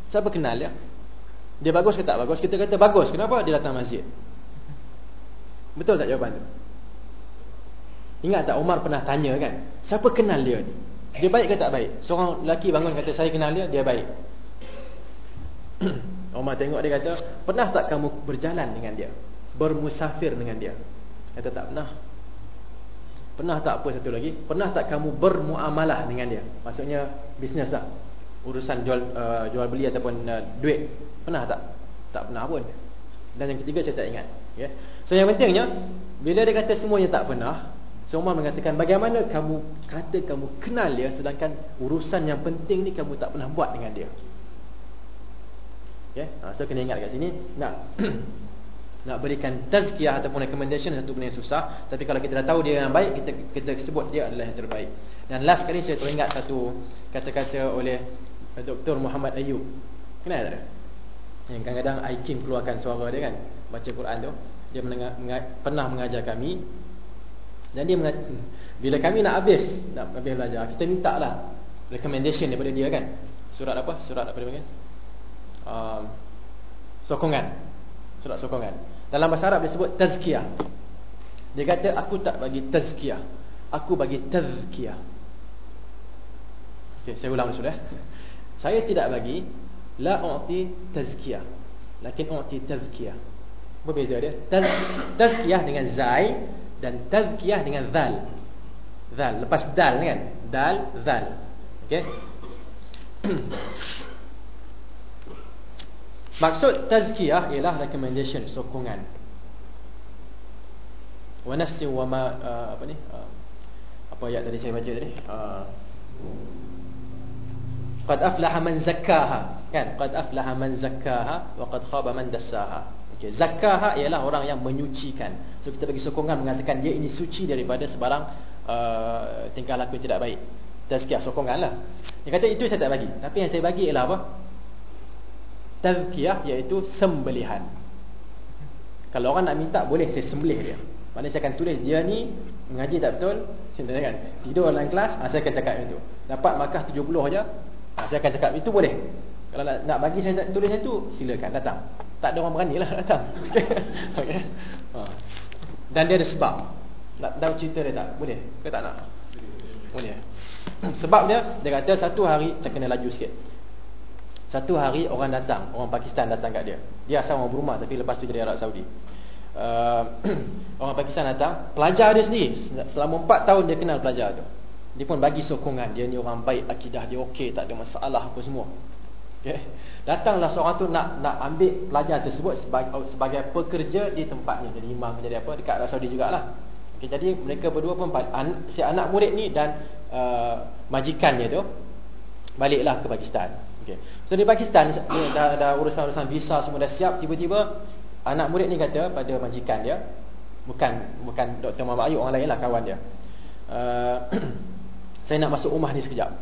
Siapa kenal dia? Dia bagus ke tak bagus? Kita kata bagus. Kenapa dia datang masjid? Betul tak jawapan tu? Ingat tak Umar pernah tanya kan siapa kenal dia ni dia baik ke tak baik seorang lelaki bangun kata saya kenal dia dia baik Umar tengok dia kata pernah tak kamu berjalan dengan dia bermusafir dengan dia kata tak pernah Pernah tak apa satu lagi? Pernah tak kamu bermuamalah dengan dia? Maksudnya bisnes lah. Urusan jual uh, jual beli ataupun uh, duit. Pernah tak? Tak pernah pun. Dan yang ketiga saya tak ingat. Okay? So yang pentingnya, bila dia kata semuanya tak pernah, semua mengatakan bagaimana kamu kata kamu kenal dia sedangkan urusan yang penting ni kamu tak pernah buat dengan dia. Okay? Ha, so kena ingat kat sini. Nak nak berikan tazkiyah ataupun recommendation satu benda yang susah tapi kalau kita dah tahu dia yang baik kita kita sebut dia adalah yang terbaik dan last kali saya teringat satu kata-kata oleh Dr. Muhammad Ayub kenal tak yang kadang-kadang Aikin keluarkan suara dia kan baca Quran tu dia menengah, menga, pernah mengajar kami dan dia mengajar, bila kami nak habis nak habis belajar kita minta lah recommendation daripada dia kan surat apa surat apa dia panggil um, sokongan surat sokongan dalam bahasa Arab disebut tazkiyah. Dia kata aku tak bagi tazkiyah. Aku bagi tazkiyah. Okey, saya ulang sudah. Saya tidak bagi la u'ti tazkiyah. Lakin u'ti tazkiyah. Berbeza dia. Taz tazkiyah dengan zai dan tazkiyah dengan zal. Zal lepas dal kan? Dal zal. Okey. Maksud tazkiyah ialah recommendation, sokongan. Wa nafsi wa ma uh, apa ni? Uh, apa ayat tadi saya baca tadi? Uh, qad aflaha man zakkaha. Kan? Qad aflaha man zakkaha wa qad khaba man dassaha. Okey, zakkaha ialah orang yang menyucikan. So kita bagi sokongan mengatakan dia ini suci daripada sebarang uh, tingkah laku yang tidak baik. Tazkiyah sokonganlah. Dia kata itu saya tak bagi. Tapi yang saya bagi ialah apa? Tazkiyah iaitu sembelihan Kalau orang nak minta boleh saya sembelih dia Maksudnya saya akan tulis dia ni Mengaji tak betul Saya kan Tidur dalam kelas ha, Saya akan cakap itu Dapat markah 70 saja ha, Saya akan cakap itu boleh Kalau nak, nak bagi saya tulis itu Silakan datang Tak ada orang berani lah datang okay. ha. Dan dia ada sebab Nak tahu cerita dia tak? Boleh? Ke tak nak? Boleh Sebab dia Dia kata satu hari Saya kena laju sikit satu hari orang datang, orang Pakistan datang kat dia. Dia asal orang berumah tapi lepas tu jadi Arab Saudi. Uh, orang Pakistan datang, pelajar dia sendiri. Selama empat tahun dia kenal pelajar tu. Dia pun bagi sokongan, dia ni orang baik, akidah dia okey, tak ada masalah apa semua. Okay. Datanglah seorang tu nak nak ambil pelajar tersebut sebagai, sebagai pekerja di tempatnya. Jadi imam, jadi apa, dekat Arab Saudi jugalah. Okay, jadi mereka berdua pun, an, si anak murid ni dan uh, majikannya tu, baliklah ke Pakistan. Okay. So di Pakistan ada urusan-urusan visa semua dah siap tiba-tiba anak murid ni kata pada majikan dia bukan bukan Dr. Muhammad Ayub orang lain lah kawan dia. Uh, saya nak masuk rumah ni sekejap.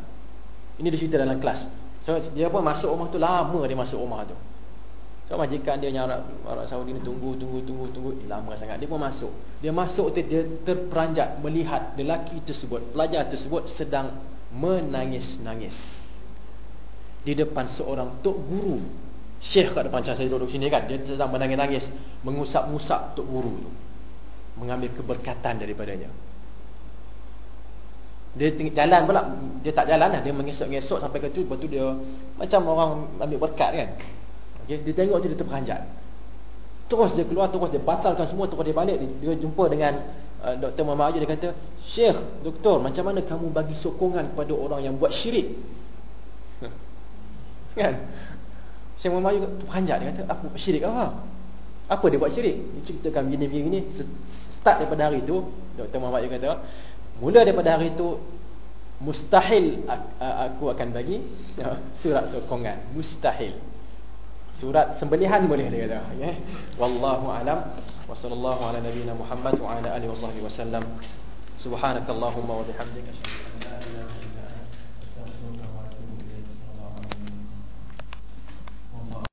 Ini dia cerita dalam kelas. So dia pun masuk rumah tu lama dia masuk rumah tu. So majikan dia yang Arab, Arab Saudi ni tunggu tunggu tunggu tunggu eh, lama sangat dia pun masuk. Dia masuk tu dia terperanjat melihat lelaki tersebut, pelajar tersebut sedang menangis-nangis di depan seorang tok guru. Syekh kat depan saya duduk sini kan, dia sedang menangis-nangis, mengusap-ngusap tok guru tu. Mengambil keberkatan daripadanya. Dia jalan pula, dia tak jalan lah, dia mengesok-ngesok sampai ke tu, lepas tu dia macam orang ambil berkat kan. Okay, dia tengok tu dia terperanjat. Terus dia keluar, terus dia batalkan semua, terus dia balik, dia, dia jumpa dengan uh, Dr. Muhammad Ayu dia kata, "Syekh, doktor, macam mana kamu bagi sokongan kepada orang yang buat syirik?" kan? Syekh Muhammad Ayu terperanjat dia kata, "Apa syirik apa?" Apa dia buat syirik? Dia ceritakan begini-begini Start daripada hari itu Dr. Muhammad Ayu kata Mula daripada hari itu Mustahil aku akan bagi Surat sokongan. Mustahil. Surat sembelihan boleh dia kata. Ya. Wallahu alam. Wa sallallahu ala nabiyina Muhammad Wa ala alihi wa Subhanakallahumma wa bihamdika an la ilaha